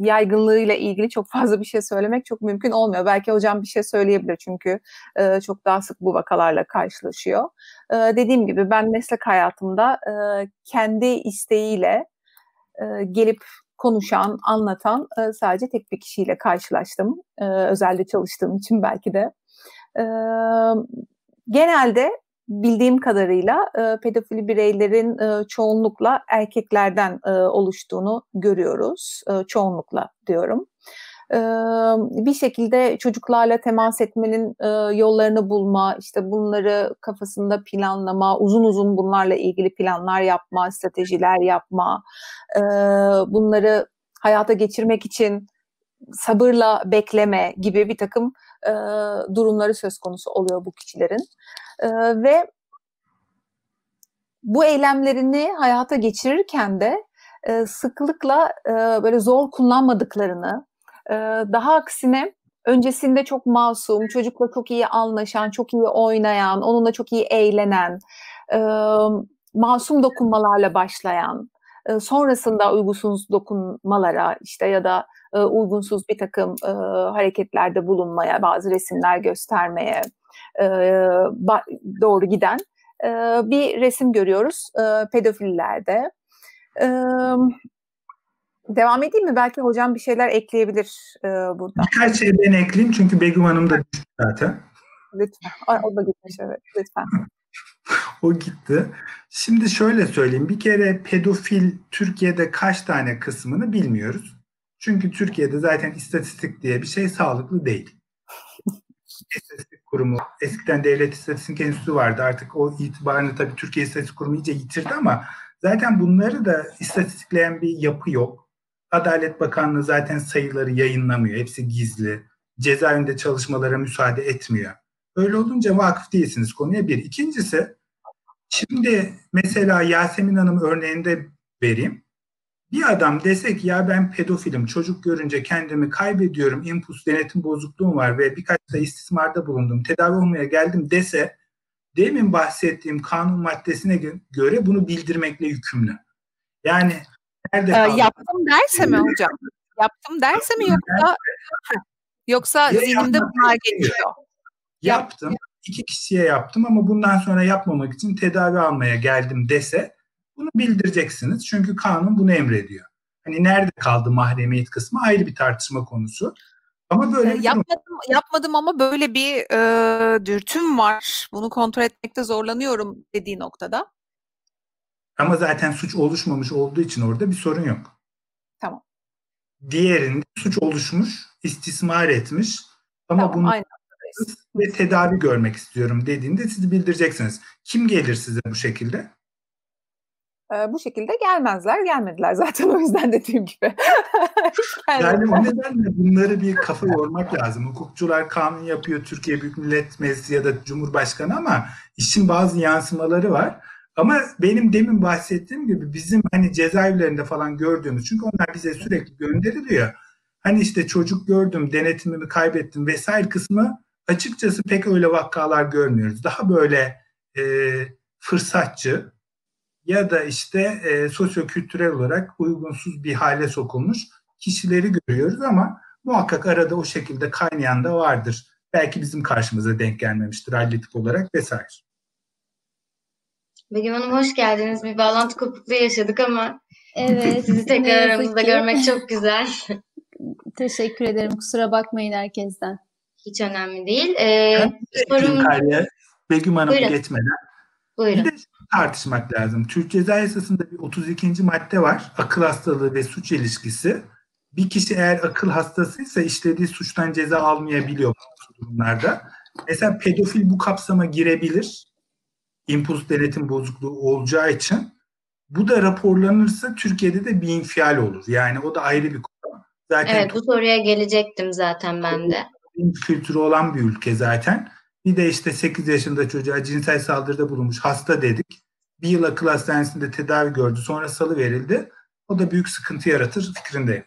yaygınlığıyla ilgili çok fazla bir şey söylemek çok mümkün olmuyor. Belki hocam bir şey söyleyebilir çünkü çok daha sık bu vakalarla karşılaşıyor. Dediğim gibi ben meslek hayatımda kendi isteğiyle gelip konuşan, anlatan sadece tek bir kişiyle karşılaştım. E, özelde çalıştığım için belki de. Genelde bildiğim kadarıyla e, pedofili bireylerin e, çoğunlukla erkeklerden e, oluştuğunu görüyoruz. E, çoğunlukla diyorum. E, bir şekilde çocuklarla temas etmenin e, yollarını bulma, işte bunları kafasında planlama, uzun uzun bunlarla ilgili planlar yapma, stratejiler yapma, e, bunları hayata geçirmek için sabırla bekleme gibi bir takım e, durumları söz konusu oluyor bu kişilerin. E, ve bu eylemlerini hayata geçirirken de e, sıklıkla e, böyle zor kullanmadıklarını, e, daha aksine öncesinde çok masum, çocukla çok iyi anlaşan, çok iyi oynayan, onunla çok iyi eğlenen, e, masum dokunmalarla başlayan, e, sonrasında uygunsuz dokunmalara işte ya da e, uygunsuz bir takım e, hareketlerde bulunmaya, bazı resimler göstermeye e, doğru giden e, bir resim görüyoruz e, pedofillerde. E, devam edeyim mi? Belki hocam bir şeyler ekleyebilir e, burada. Birkaç şey ben ekleyeyim çünkü Begüm Hanım da düştü zaten. Lütfen. O da gitmiş evet. Lütfen. o gitti. Şimdi şöyle söyleyeyim. Bir kere pedofil Türkiye'de kaç tane kısmını bilmiyoruz. Çünkü Türkiye'de zaten istatistik diye bir şey sağlıklı değil. İstatistik Kurumu, eskiden Devlet İstatistik Enstitüsü vardı. Artık o itibarını tabii Türkiye İstatistik Kurumu iyice yitirdi ama zaten bunları da istatistikleyen bir yapı yok. Adalet Bakanlığı zaten sayıları yayınlamıyor. Hepsi gizli. Cezaevinde çalışmalara müsaade etmiyor. Öyle olunca vakıf değilsiniz konuya bir. İkincisi şimdi mesela Yasemin Hanım örneğinde vereyim. Bir adam desek ya ben pedofilim, çocuk görünce kendimi kaybediyorum, impuls denetim bozukluğum var ve birkaç da istismarda bulundum, tedavi olmaya geldim dese demin bahsettiğim kanun maddesine göre bunu bildirmekle yükümlü. Yani nerede ee, yaptım derse mi hocam? Yaptım derse mi yoksa yoksa ya zihnimde bunlar geçiyor? Yaptım. iki kişiye yaptım ama bundan sonra yapmamak için tedavi almaya geldim dese bunu bildireceksiniz. Çünkü kanun bunu emrediyor. Hani nerede kaldı mahremiyet kısmı ayrı bir tartışma konusu. Ama böyle yapmadım durum... yapmadım ama böyle bir e, dürtüm var. Bunu kontrol etmekte zorlanıyorum dediği noktada. Ama zaten suç oluşmamış olduğu için orada bir sorun yok. Tamam. Diğerinde suç oluşmuş, istismar etmiş ama tamam, bunu aynen ve tedavi görmek istiyorum dediğinde sizi bildireceksiniz. Kim gelir size bu şekilde? Bu şekilde gelmezler. Gelmediler zaten o yüzden dediğim gibi. yani o nedenle bunları bir kafa yormak lazım. Hukukçular kanun yapıyor Türkiye Büyük Millet Meclisi ya da Cumhurbaşkanı ama işin bazı yansımaları var. Ama benim demin bahsettiğim gibi bizim hani cezaevlerinde falan gördüğümüz çünkü onlar bize sürekli gönderiliyor. Hani işte çocuk gördüm, denetimimi kaybettim vesaire kısmı açıkçası pek öyle vakalar görmüyoruz. Daha böyle e, fırsatçı ya da işte e, sosyokültürel olarak uygunsuz bir hale sokulmuş kişileri görüyoruz ama muhakkak arada o şekilde kaynayan da vardır. Belki bizim karşımıza denk gelmemiştir halletik olarak vesaire. Begüm Hanım hoş geldiniz. Bir bağlantı kopukluğu yaşadık ama evet, sizi tekrar aramızda görmek çok güzel. Teşekkür ederim. Kusura bakmayın herkesten. Hiç önemli değil. Ee, sorum... Begüm Hanım'ı geçmeden. Buyurun. Bir de tartışmak lazım. Türk Ceza Yasası'nda bir 32. madde var. Akıl hastalığı ve suç ilişkisi. Bir kişi eğer akıl hastasıysa işlediği suçtan ceza almayabiliyor bu durumlarda. Mesela pedofil bu kapsama girebilir. İmpuls denetim bozukluğu olacağı için. Bu da raporlanırsa Türkiye'de de bir infial olur. Yani o da ayrı bir konu. Zaten evet bu soruya gelecektim zaten ben de kültürü olan bir ülke zaten. Bir de işte 8 yaşında çocuğa cinsel saldırıda bulunmuş hasta dedik. Bir yıl akıl hastanesinde tedavi gördü. Sonra salı verildi. O da büyük sıkıntı yaratır fikrindeyim.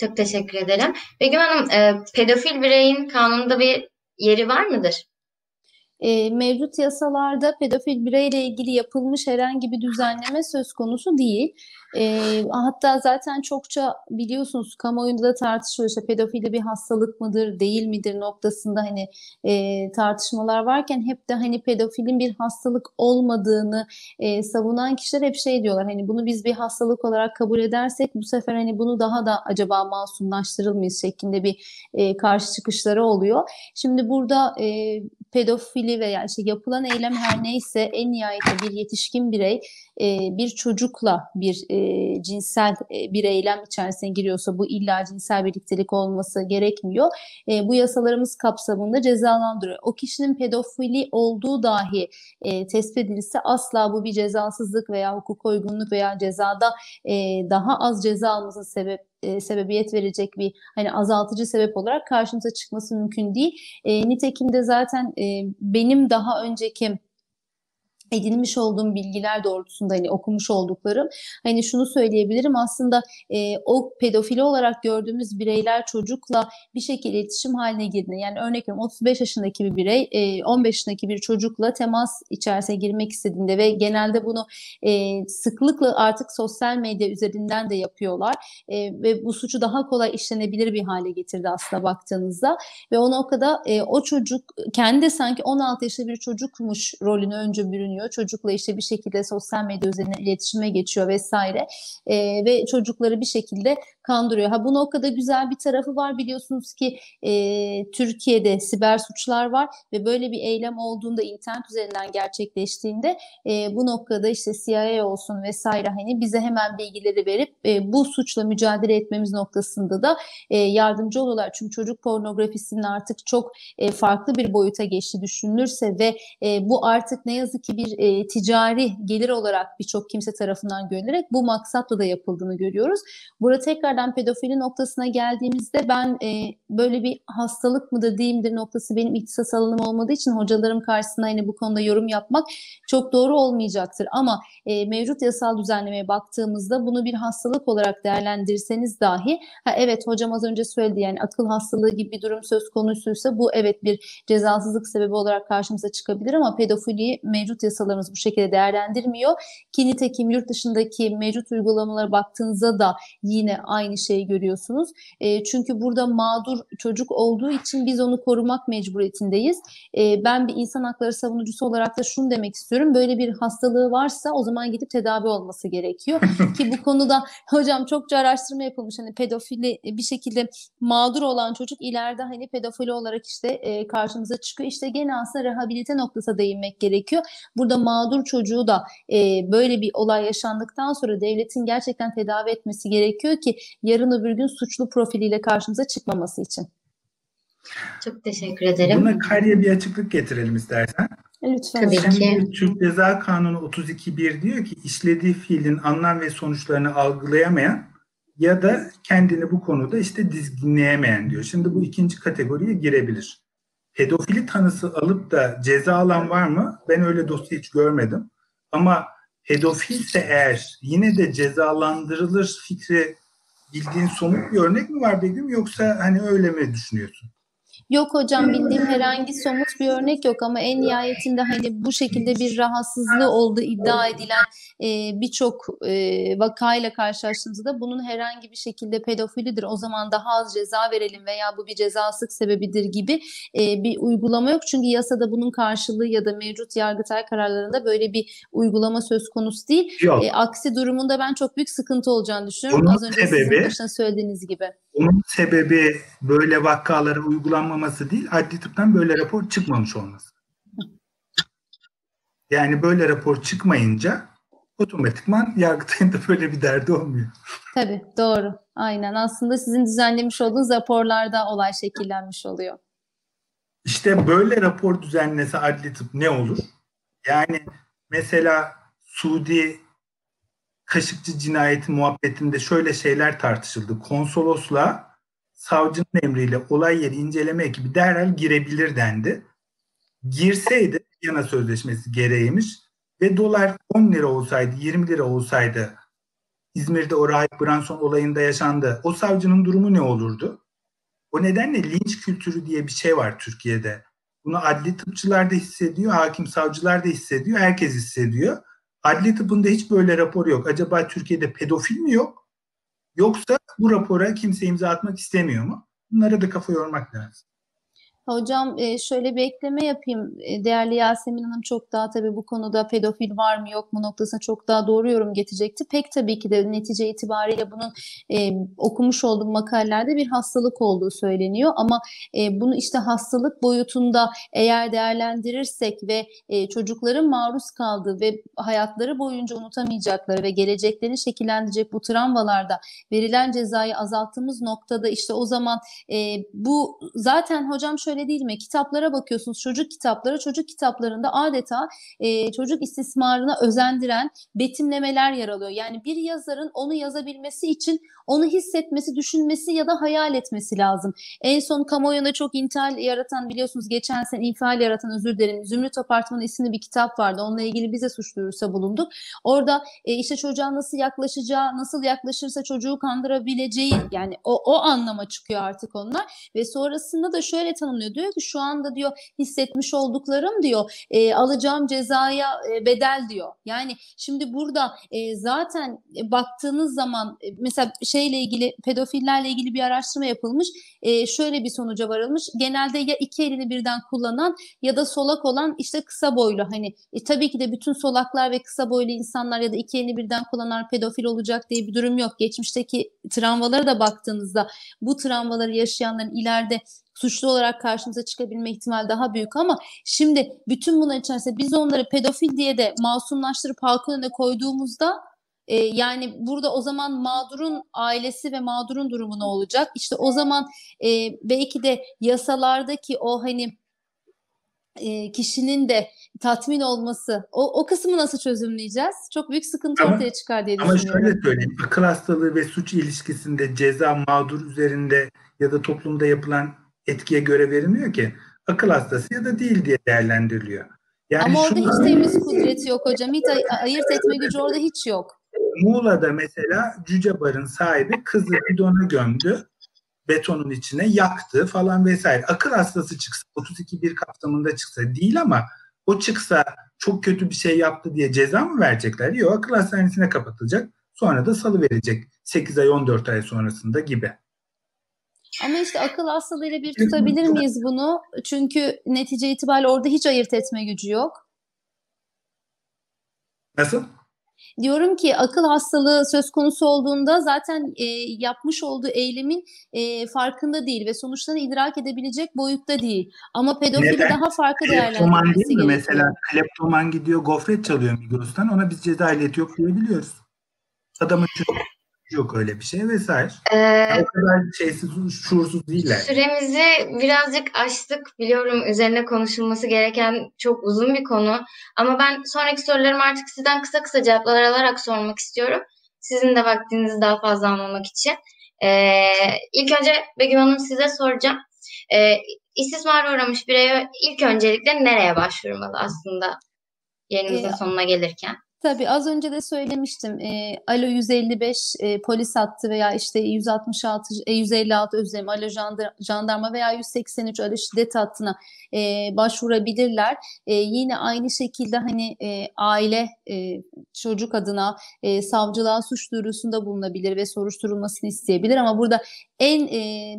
Çok teşekkür ederim. Begüm Hanım, e, pedofil bireyin kanunda bir yeri var mıdır? e, mevcut yasalarda pedofil bireyle ilgili yapılmış herhangi bir düzenleme söz konusu değil. E, hatta zaten çokça biliyorsunuz kamuoyunda da tartışılıyor işte pedofili bir hastalık mıdır değil midir noktasında hani e, tartışmalar varken hep de hani pedofilin bir hastalık olmadığını e, savunan kişiler hep şey diyorlar hani bunu biz bir hastalık olarak kabul edersek bu sefer hani bunu daha da acaba masumlaştırır mıyız şeklinde bir e, karşı çıkışları oluyor. Şimdi burada e, pedofili veya işte yapılan eylem her neyse en nihayetinde bir yetişkin birey e, bir çocukla bir e, cinsel e, bir eylem içerisine giriyorsa bu illa cinsel birliktelik olması gerekmiyor. E, bu yasalarımız kapsamında cezalandırıyor. O kişinin pedofili olduğu dahi e, tespit edilse asla bu bir cezasızlık veya hukuk uygunluk veya cezada e, daha az ceza alması sebep e, sebebiyet verecek bir hani azaltıcı sebep olarak karşımıza çıkması mümkün değil. E, nitekim de zaten e, benim daha önceki edinmiş olduğum bilgiler doğrultusunda hani okumuş olduklarım. Hani şunu söyleyebilirim aslında e, o pedofili olarak gördüğümüz bireyler çocukla bir şekilde iletişim haline girdiğinde yani örnek veriyorum 35 yaşındaki bir birey e, 15 yaşındaki bir çocukla temas içerisine girmek istediğinde ve genelde bunu e, sıklıkla artık sosyal medya üzerinden de yapıyorlar e, ve bu suçu daha kolay işlenebilir bir hale getirdi aslında baktığınızda. Ve o noktada e, o çocuk kendi sanki 16 yaşında bir çocukmuş rolünü önce bürünüyor kullanıyor. Çocukla işte bir şekilde sosyal medya üzerinden iletişime geçiyor vesaire. E, ve çocukları bir şekilde kandırıyor. Ha bu noktada güzel bir tarafı var biliyorsunuz ki e, Türkiye'de siber suçlar var ve böyle bir eylem olduğunda internet üzerinden gerçekleştiğinde e, bu noktada işte CIA olsun vesaire hani bize hemen bilgileri verip e, bu suçla mücadele etmemiz noktasında da e, yardımcı oluyorlar. Çünkü çocuk pornografisinin artık çok e, farklı bir boyuta geçti düşünülürse ve e, bu artık ne yazık ki bir e, ticari gelir olarak birçok kimse tarafından görülerek bu maksatla da yapıldığını görüyoruz. Burada tekrar pedofili noktasına geldiğimizde ben e, böyle bir hastalık mıdır değil midir noktası benim ihtisas alanım olmadığı için hocalarım karşısında yine bu konuda yorum yapmak çok doğru olmayacaktır. Ama e, mevcut yasal düzenlemeye baktığımızda bunu bir hastalık olarak değerlendirseniz dahi ha, evet hocam az önce söyledi yani akıl hastalığı gibi bir durum söz konusuysa bu evet bir cezasızlık sebebi olarak karşımıza çıkabilir ama pedofiliyi mevcut yasalarımız bu şekilde değerlendirmiyor. Ki nitekim yurt dışındaki mevcut uygulamalara baktığınızda da yine aynı şeyi görüyorsunuz. E, çünkü burada mağdur çocuk olduğu için biz onu korumak mecburiyetindeyiz. E, ben bir insan hakları savunucusu olarak da şunu demek istiyorum. Böyle bir hastalığı varsa o zaman gidip tedavi olması gerekiyor. Ki bu konuda hocam çokça araştırma yapılmış. Hani pedofili bir şekilde mağdur olan çocuk ileride hani pedofili olarak işte e, karşımıza çıkıyor. İşte gene aslında rehabilite noktasına değinmek gerekiyor. Burada mağdur çocuğu da e, böyle bir olay yaşandıktan sonra devletin gerçekten tedavi etmesi gerekiyor ki yarın öbür gün suçlu profiliyle karşımıza çıkmaması için. Çok teşekkür ederim. Buna Kayri'ye bir açıklık getirelim istersen. Lütfen. Tabii Şimdi ki. Türk Ceza Kanunu 32.1 diyor ki işlediği fiilin anlam ve sonuçlarını algılayamayan ya da kendini bu konuda işte dizginleyemeyen diyor. Şimdi bu ikinci kategoriye girebilir. Pedofili tanısı alıp da ceza alan var mı? Ben öyle dosya hiç görmedim. Ama pedofilse eğer yine de cezalandırılır fikri bildiğin somut bir örnek mi var Begüm yoksa hani öyle mi düşünüyorsun? Yok hocam bildiğim herhangi somut bir örnek yok ama en nihayetinde hani bu şekilde bir rahatsızlığı olduğu iddia edilen e, birçok e, vakayla karşılaştığımızda bunun herhangi bir şekilde pedofilidir. O zaman daha az ceza verelim veya bu bir cezasızlık sebebidir gibi e, bir uygulama yok. Çünkü yasada bunun karşılığı ya da mevcut yargıtay kararlarında böyle bir uygulama söz konusu değil. Yok. E, aksi durumunda ben çok büyük sıkıntı olacağını düşünüyorum. Bunun Az önce sebebi- sizin başına söylediğiniz gibi. Bunun sebebi böyle vakalara uygulanmaması değil, adli tıptan böyle rapor çıkmamış olması. Yani böyle rapor çıkmayınca otomatikman Yargıtay'ın da böyle bir derdi olmuyor. Tabii doğru. Aynen. Aslında sizin düzenlemiş olduğunuz raporlarda olay şekillenmiş oluyor. İşte böyle rapor düzenlese adli tıp ne olur? Yani mesela Suudi Kaşıkçı cinayeti muhabbetinde şöyle şeyler tartışıldı. Konsolosla savcının emriyle olay yeri inceleme ekibi derhal girebilir dendi. Girseydi yana sözleşmesi gereğiymiş ve dolar 10 lira olsaydı 20 lira olsaydı İzmir'de o Rahip Branson olayında yaşandı. O savcının durumu ne olurdu? O nedenle linç kültürü diye bir şey var Türkiye'de. Bunu adli tıpçılar da hissediyor, hakim savcılar da hissediyor, herkes hissediyor. Adli tıpında hiç böyle rapor yok. Acaba Türkiye'de pedofil mi yok? Yoksa bu rapora kimse imza atmak istemiyor mu? Bunlara da kafa yormak lazım. Hocam e, şöyle bir ekleme yapayım. E, Değerli Yasemin Hanım çok daha tabii bu konuda pedofil var mı yok mu noktasına çok daha doğru yorum getirecekti. Pek tabii ki de netice itibariyle bunun e, okumuş olduğum makalelerde bir hastalık olduğu söyleniyor. Ama e, bunu işte hastalık boyutunda eğer değerlendirirsek ve e, çocukların maruz kaldığı ve hayatları boyunca unutamayacakları ve geleceklerini şekillendirecek bu travmalarda verilen cezayı azalttığımız noktada işte o zaman e, bu zaten hocam şöyle şöyle değil mi? Kitaplara bakıyorsunuz çocuk kitapları. Çocuk kitaplarında adeta e, çocuk istismarına özendiren betimlemeler yer alıyor. Yani bir yazarın onu yazabilmesi için onu hissetmesi, düşünmesi ya da hayal etmesi lazım. En son kamuoyunda çok intial yaratan biliyorsunuz geçen sene infial yaratan özür dilerim. Zümrüt Apartmanı isimli bir kitap vardı. Onunla ilgili bize suç duyurusa bulunduk. Orada e, işte çocuğa nasıl yaklaşacağı, nasıl yaklaşırsa çocuğu kandırabileceği yani o, o anlama çıkıyor artık onlar. Ve sonrasında da şöyle tanımlıyor. Diyor ki şu anda diyor hissetmiş olduklarım diyor e, alacağım cezaya e, bedel diyor. Yani şimdi burada e, zaten e, baktığınız zaman e, mesela şeyle ilgili pedofillerle ilgili bir araştırma yapılmış. E, şöyle bir sonuca varılmış. Genelde ya iki elini birden kullanan ya da solak olan işte kısa boylu hani e, tabii ki de bütün solaklar ve kısa boylu insanlar ya da iki elini birden kullanan pedofil olacak diye bir durum yok. Geçmişteki travmalara da baktığınızda bu travmaları yaşayanların ileride suçlu olarak karşımıza çıkabilme ihtimali daha büyük ama şimdi bütün bunlar içerisinde biz onları pedofil diye de masumlaştırıp halkın önüne koyduğumuzda e, yani burada o zaman mağdurun ailesi ve mağdurun durumu ne olacak? İşte o zaman e, belki de yasalardaki o hani e, kişinin de tatmin olması o, o kısmı nasıl çözümleyeceğiz? Çok büyük sıkıntı ama, ortaya çıkar diye düşünüyorum. Ama şöyle söyleyeyim akıl hastalığı ve suç ilişkisinde ceza mağdur üzerinde ya da toplumda yapılan etkiye göre verilmiyor ki akıl hastası ya da değil diye değerlendiriliyor. Yani Ama orada hiç temiz kudreti yok hocam. Hiç ay- ayırt etme gücü orada hiç yok. Muğla'da mesela Cüce Bar'ın sahibi kızı bidona gömdü. Betonun içine yaktı falan vesaire. Akıl hastası çıksa 32 bir kapsamında çıksa değil ama o çıksa çok kötü bir şey yaptı diye ceza mı verecekler? Yok akıl hastanesine kapatılacak. Sonra da salı verecek 8 ay 14 ay sonrasında gibi. Ama işte akıl hastalığıyla bir tutabilir miyiz bunu? Çünkü netice itibariyle orada hiç ayırt etme gücü yok. Nasıl? Diyorum ki akıl hastalığı söz konusu olduğunda zaten e, yapmış olduğu eylemin e, farkında değil ve sonuçlarını idrak edebilecek boyutta değil. Ama pedofili Neden? daha farklı değerlendirmesi gerekiyor. Mesela kleptoman gidiyor gofret çalıyor Migros'tan ona biz ceza ehliyeti yok diyebiliyoruz. Adamın yok öyle bir şey vesaire. Ee, o kadar şeysiz, şuursuz değiller. Süremizi birazcık açtık. Biliyorum üzerine konuşulması gereken çok uzun bir konu. Ama ben sonraki sorularımı artık sizden kısa kısa cevaplar alarak sormak istiyorum. Sizin de vaktinizi daha fazla almamak için. Ee, ilk önce Begüm Hanım size soracağım. Ee, istismar uğramış bireye ilk öncelikle nereye başvurmalı aslında yayınımızın ee, sonuna gelirken? Tabii az önce de söylemiştim. E, Alo 155 e, polis hattı veya işte 166 e, 156 özlem Alo jandarma veya 183 Alo şiddet hattına e, başvurabilirler. E, yine aynı şekilde hani e, aile e, çocuk adına e, savcılığa suç duyurusunda bulunabilir ve soruşturulmasını isteyebilir ama burada en e,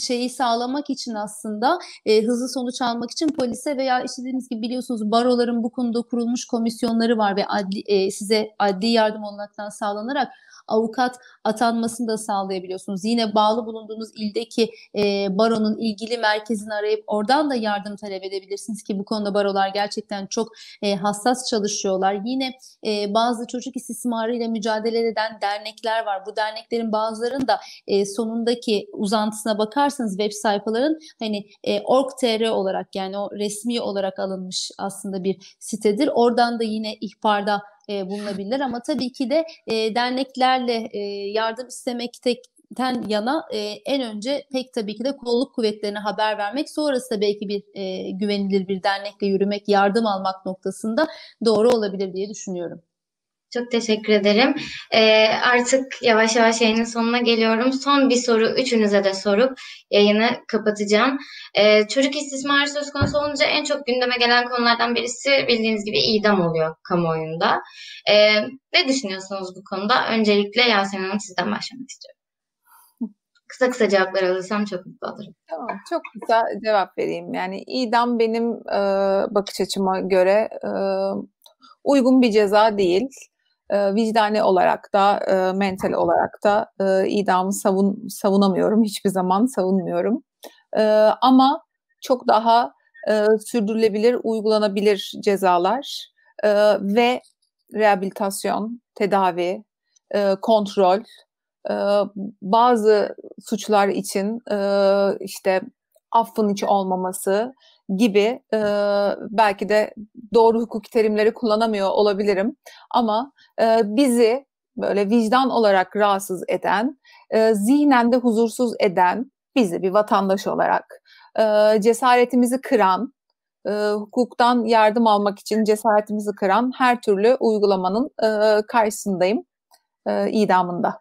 şeyi sağlamak için aslında e, hızlı sonuç almak için polise veya işte dediğiniz gibi biliyorsunuz baroların bu konuda kurulmuş komisyonları var ve adli, e, size adli yardım olanaktan sağlanarak avukat atanmasını da sağlayabiliyorsunuz. Yine bağlı bulunduğunuz ildeki e, baronun ilgili merkezini arayıp oradan da yardım talep edebilirsiniz ki bu konuda barolar gerçekten çok e, hassas çalışıyorlar. Yine e, bazı çocuk istismarı ile mücadele eden dernekler var. Bu derneklerin bazılarının da e, sonundaki uzantısına bakarsanız web sayfaların hani e, org.tr olarak yani o resmi olarak alınmış aslında bir sitedir. Oradan da yine ihbarda e, bulunabilirler ama tabii ki de e, derneklerle e, yardım istemekten yana e, en önce pek tabii ki de kolluk kuvvetlerine haber vermek sonrası da belki bir e, güvenilir bir dernekle yürümek, yardım almak noktasında doğru olabilir diye düşünüyorum. Çok teşekkür ederim. Ee, artık yavaş yavaş yayının sonuna geliyorum. Son bir soru üçünüze de sorup yayını kapatacağım. Ee, çocuk istismarı söz konusu olunca en çok gündeme gelen konulardan birisi bildiğiniz gibi idam oluyor kamuoyunda. Ee, ne düşünüyorsunuz bu konuda? Öncelikle Yasemin Hanım sizden başlamak istiyorum. Kısa kısa cevaplar alırsam çok mutlu olurum. Tamam, çok kısa cevap vereyim. Yani idam benim e, bakış açıma göre e, uygun bir ceza değil e, vicdani olarak da e, mental olarak da e, idamı savun savunamıyorum. Hiçbir zaman savunmuyorum. E, ama çok daha e, sürdürülebilir uygulanabilir cezalar e, ve rehabilitasyon tedavi e, kontrol e, bazı suçlar için e, işte affın içi olmaması gibi e, belki de doğru hukuki terimleri kullanamıyor olabilirim ama e, bizi böyle vicdan olarak rahatsız eden, e, zihnen de huzursuz eden bizi bir vatandaş olarak e, cesaretimizi kıran, e, hukuktan yardım almak için cesaretimizi kıran her türlü uygulamanın e, karşısındayım e, idamında.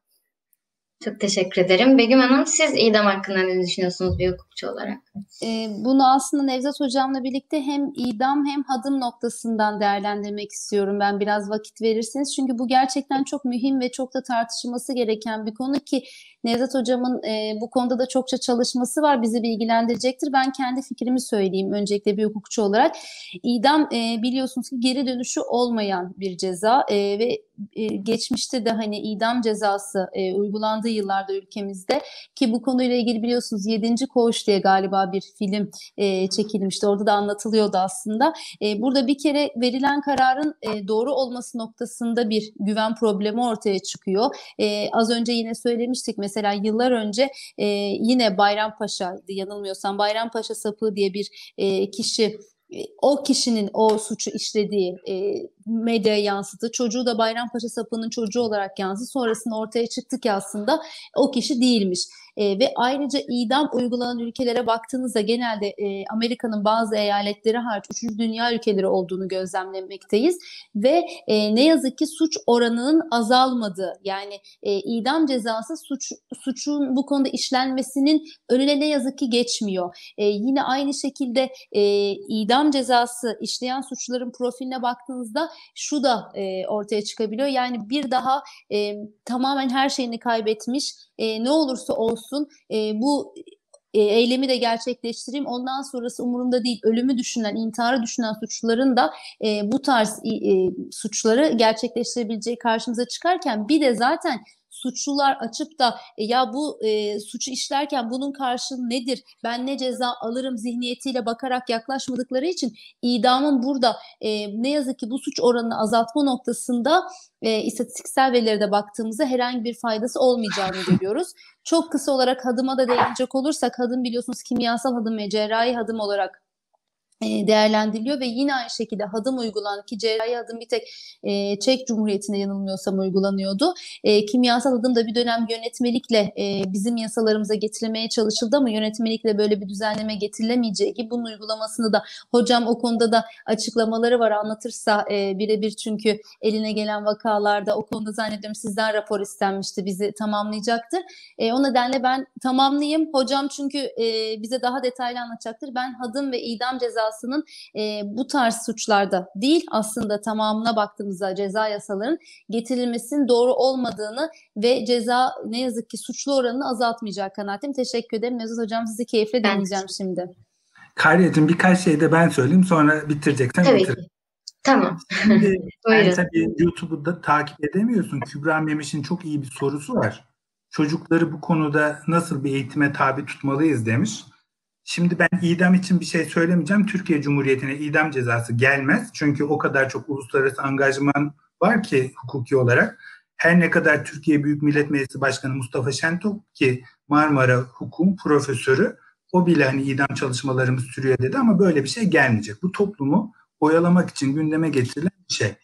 Çok teşekkür ederim. Begüm Hanım siz idam hakkında ne düşünüyorsunuz bir hukukçu olarak? E, bunu aslında Nevzat Hocam'la birlikte hem idam hem hadım noktasından değerlendirmek istiyorum ben biraz vakit verirseniz. Çünkü bu gerçekten çok mühim ve çok da tartışılması gereken bir konu ki Nevzat Hocam'ın e, bu konuda da çokça çalışması var. Bizi bilgilendirecektir. Ben kendi fikrimi söyleyeyim öncelikle bir hukukçu olarak. İdam e, biliyorsunuz ki geri dönüşü olmayan bir ceza e, ve e, geçmişte de hani idam cezası e, uygulandığı yıllarda ülkemizde ki bu konuyla ilgili biliyorsunuz 7. Koğuş diye galiba bir film e, çekilmişti. Orada da anlatılıyordu aslında. E, burada bir kere verilen kararın e, doğru olması noktasında bir güven problemi ortaya çıkıyor. E, az önce yine söylemiştik mesela yıllar önce e, yine Bayrampaşa yanılmıyorsam Bayrampaşa sapığı diye bir e, kişi o kişinin o suçu işlediği e, medyaya yansıdı. Çocuğu da Bayrampaşa sapının çocuğu olarak yansıdı. Sonrasında ortaya çıktı ki aslında o kişi değilmiş. E, ve ayrıca idam uygulanan ülkelere baktığınızda genelde e, Amerika'nın bazı eyaletleri hariç 3. dünya ülkeleri olduğunu gözlemlemekteyiz. Ve e, ne yazık ki suç oranının azalmadığı yani e, idam cezası suç suçun bu konuda işlenmesinin önüne ne yazık ki geçmiyor. E, yine aynı şekilde e, idam cezası işleyen suçların profiline baktığınızda şu da e, ortaya çıkabiliyor. Yani bir daha e, tamamen her şeyini kaybetmiş e, ne olursa olsun e, bu e, eylemi de gerçekleştireyim. Ondan sonrası umurumda değil. Ölümü düşünen, intiharı düşünen suçluların da e, bu tarz e, suçları gerçekleştirebileceği karşımıza çıkarken bir de zaten suçlular açıp da e, ya bu e, suçu işlerken bunun karşılığı nedir? Ben ne ceza alırım zihniyetiyle bakarak yaklaşmadıkları için idamın burada e, ne yazık ki bu suç oranını azaltma noktasında e, istatistiksel verilere baktığımızda herhangi bir faydası olmayacağını görüyoruz. Çok kısa olarak hadıma da değinecek olursak hadım biliyorsunuz kimyasal hadım ve cerrahi hadım olarak değerlendiriliyor ve yine aynı şekilde hadım uygulan ki cerrahi hadım bir tek e, Çek Cumhuriyeti'nde yanılmıyorsam uygulanıyordu. E, kimyasal hadım da bir dönem yönetmelikle e, bizim yasalarımıza getirilmeye çalışıldı ama yönetmelikle böyle bir düzenleme getirilemeyeceği gibi bunun uygulamasını da hocam o konuda da açıklamaları var anlatırsa e, birebir çünkü eline gelen vakalarda o konuda zannediyorum sizden rapor istenmişti bizi tamamlayacaktır. E, o nedenle ben tamamlayayım hocam çünkü e, bize daha detaylı anlatacaktır. Ben hadım ve idam cezası cezasının e, bu tarz suçlarda değil aslında tamamına baktığımızda ceza yasalarının getirilmesinin doğru olmadığını ve ceza ne yazık ki suçlu oranını azaltmayacak kanaatim. Teşekkür ederim. Mevzut Hocam sizi keyifle dinleyeceğim şimdi. Kayriyat'ın birkaç şey de ben söyleyeyim sonra bitireceksen Tabii bitir. ki. Tamam. Şimdi, yani tabii YouTube'u da takip edemiyorsun. Kübra Memiş'in çok iyi bir sorusu var. Çocukları bu konuda nasıl bir eğitime tabi tutmalıyız demiş. Şimdi ben idam için bir şey söylemeyeceğim. Türkiye Cumhuriyeti'ne idam cezası gelmez. Çünkü o kadar çok uluslararası angajman var ki hukuki olarak. Her ne kadar Türkiye Büyük Millet Meclisi Başkanı Mustafa Şentop ki Marmara Hukum profesörü o bile hani idam çalışmalarımız sürüyor dedi ama böyle bir şey gelmeyecek. Bu toplumu oyalamak için gündeme getirilen bir şey.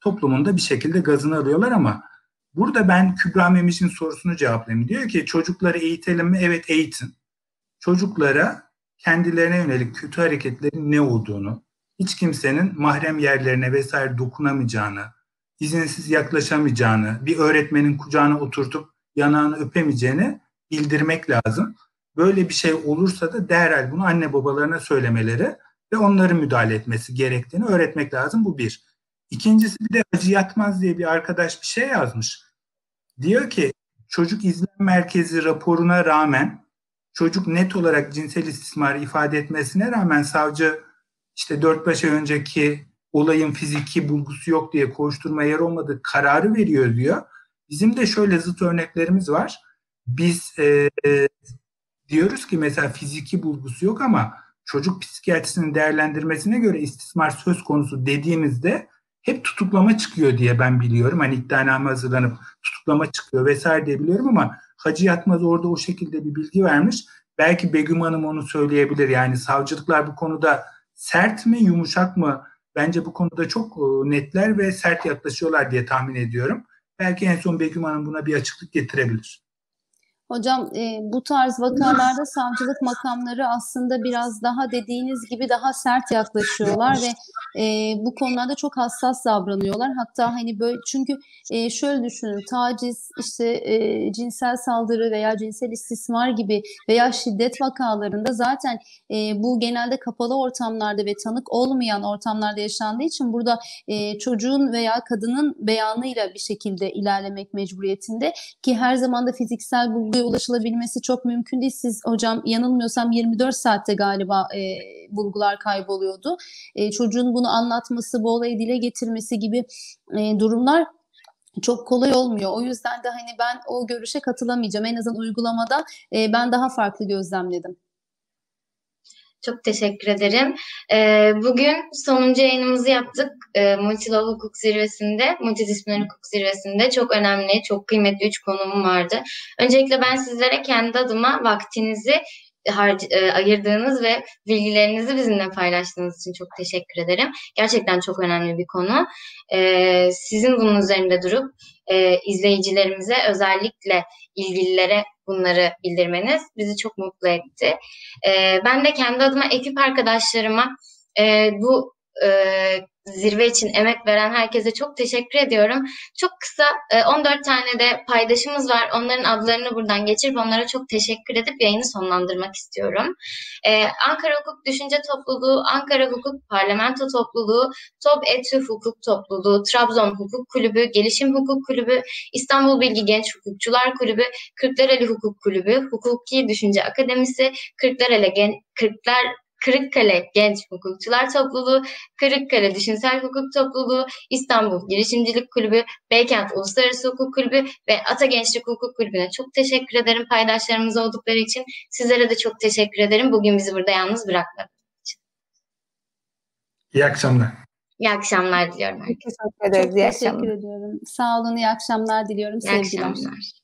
Toplumun da bir şekilde gazını arıyorlar ama burada ben Kübra Memiş'in sorusunu cevaplayayım. Diyor ki çocukları eğitelim mi? Evet eğitin çocuklara kendilerine yönelik kötü hareketlerin ne olduğunu, hiç kimsenin mahrem yerlerine vesaire dokunamayacağını, izinsiz yaklaşamayacağını, bir öğretmenin kucağına oturtup yanağını öpemeyeceğini bildirmek lazım. Böyle bir şey olursa da derhal bunu anne babalarına söylemeleri ve onların müdahale etmesi gerektiğini öğretmek lazım. Bu bir. İkincisi bir de acı yatmaz diye bir arkadaş bir şey yazmış. Diyor ki çocuk izlem merkezi raporuna rağmen çocuk net olarak cinsel istismarı ifade etmesine rağmen savcı işte 4-5 ay önceki olayın fiziki bulgusu yok diye koşturma yer olmadığı kararı veriyor diyor. Bizim de şöyle zıt örneklerimiz var. Biz e, diyoruz ki mesela fiziki bulgusu yok ama çocuk psikiyatrisinin değerlendirmesine göre istismar söz konusu dediğimizde hep tutuklama çıkıyor diye ben biliyorum. Hani iddianame hazırlanıp tutuklama çıkıyor vesaire diye biliyorum ama Hacı Yatmaz orada o şekilde bir bilgi vermiş. Belki Begüm Hanım onu söyleyebilir. Yani savcılıklar bu konuda sert mi, yumuşak mı? Bence bu konuda çok e, netler ve sert yaklaşıyorlar diye tahmin ediyorum. Belki en son Begüm Hanım buna bir açıklık getirebilir. Hocam e, bu tarz vakalarda savcılık makamları aslında biraz daha dediğiniz gibi daha sert yaklaşıyorlar ve e, bu konularda çok hassas davranıyorlar. Hatta hani böyle çünkü e, şöyle düşünün taciz, işte e, cinsel saldırı veya cinsel istismar gibi veya şiddet vakalarında zaten e, bu genelde kapalı ortamlarda ve tanık olmayan ortamlarda yaşandığı için burada e, çocuğun veya kadının beyanıyla bir şekilde ilerlemek mecburiyetinde ki her zaman da fiziksel bulguya ulaşılabilmesi çok mümkün değil. Siz hocam yanılmıyorsam 24 saatte galiba e, bulgular kayboluyordu. E, çocuğun bunu anlatması, bu olayı dile getirmesi gibi e, durumlar çok kolay olmuyor. O yüzden de hani ben o görüşe katılamayacağım. En azından uygulamada e, ben daha farklı gözlemledim. Çok teşekkür ederim. Ee, bugün sonuncu yayınımızı yaptık. Ee, Multilov Hukuk Zirvesi'nde, Multidisipliner Hukuk Zirvesi'nde çok önemli, çok kıymetli üç konuğum vardı. Öncelikle ben sizlere kendi adıma vaktinizi harc- e, ayırdığınız ve bilgilerinizi bizimle paylaştığınız için çok teşekkür ederim. Gerçekten çok önemli bir konu. E, sizin bunun üzerinde durup e, izleyicilerimize özellikle ilgililere bunları bildirmeniz bizi çok mutlu etti. Ben de kendi adıma ekip arkadaşlarıma bu zirve için emek veren herkese çok teşekkür ediyorum. Çok kısa 14 e, tane de paydaşımız var. Onların adlarını buradan geçirip onlara çok teşekkür edip yayını sonlandırmak istiyorum. Ee, Ankara Hukuk Düşünce Topluluğu, Ankara Hukuk Parlamento Topluluğu, Top Etü Hukuk Topluluğu, Trabzon Hukuk Kulübü, Gelişim Hukuk Kulübü, İstanbul Bilgi Genç Hukukçular Kulübü, Kırklareli Hukuk Kulübü, Hukuki Düşünce Akademisi, Kırklareli Gen Kırklar Kırıkkale Genç Hukukçular Topluluğu, Kırıkkale Düşünsel Hukuk Topluluğu, İstanbul Girişimcilik Kulübü, Beykent Uluslararası Hukuk Kulübü ve Ata Gençlik Hukuk Kulübü'ne çok teşekkür ederim paydaşlarımız oldukları için. Sizlere de çok teşekkür ederim. Bugün bizi burada yalnız bırakmadığınız için. İyi akşamlar. İyi akşamlar diliyorum. Herkese. Teşekkür ederiz. Çok iyi teşekkür akşamlar. ediyorum. Sağ olun, iyi akşamlar diliyorum. İyi sevgiler. akşamlar.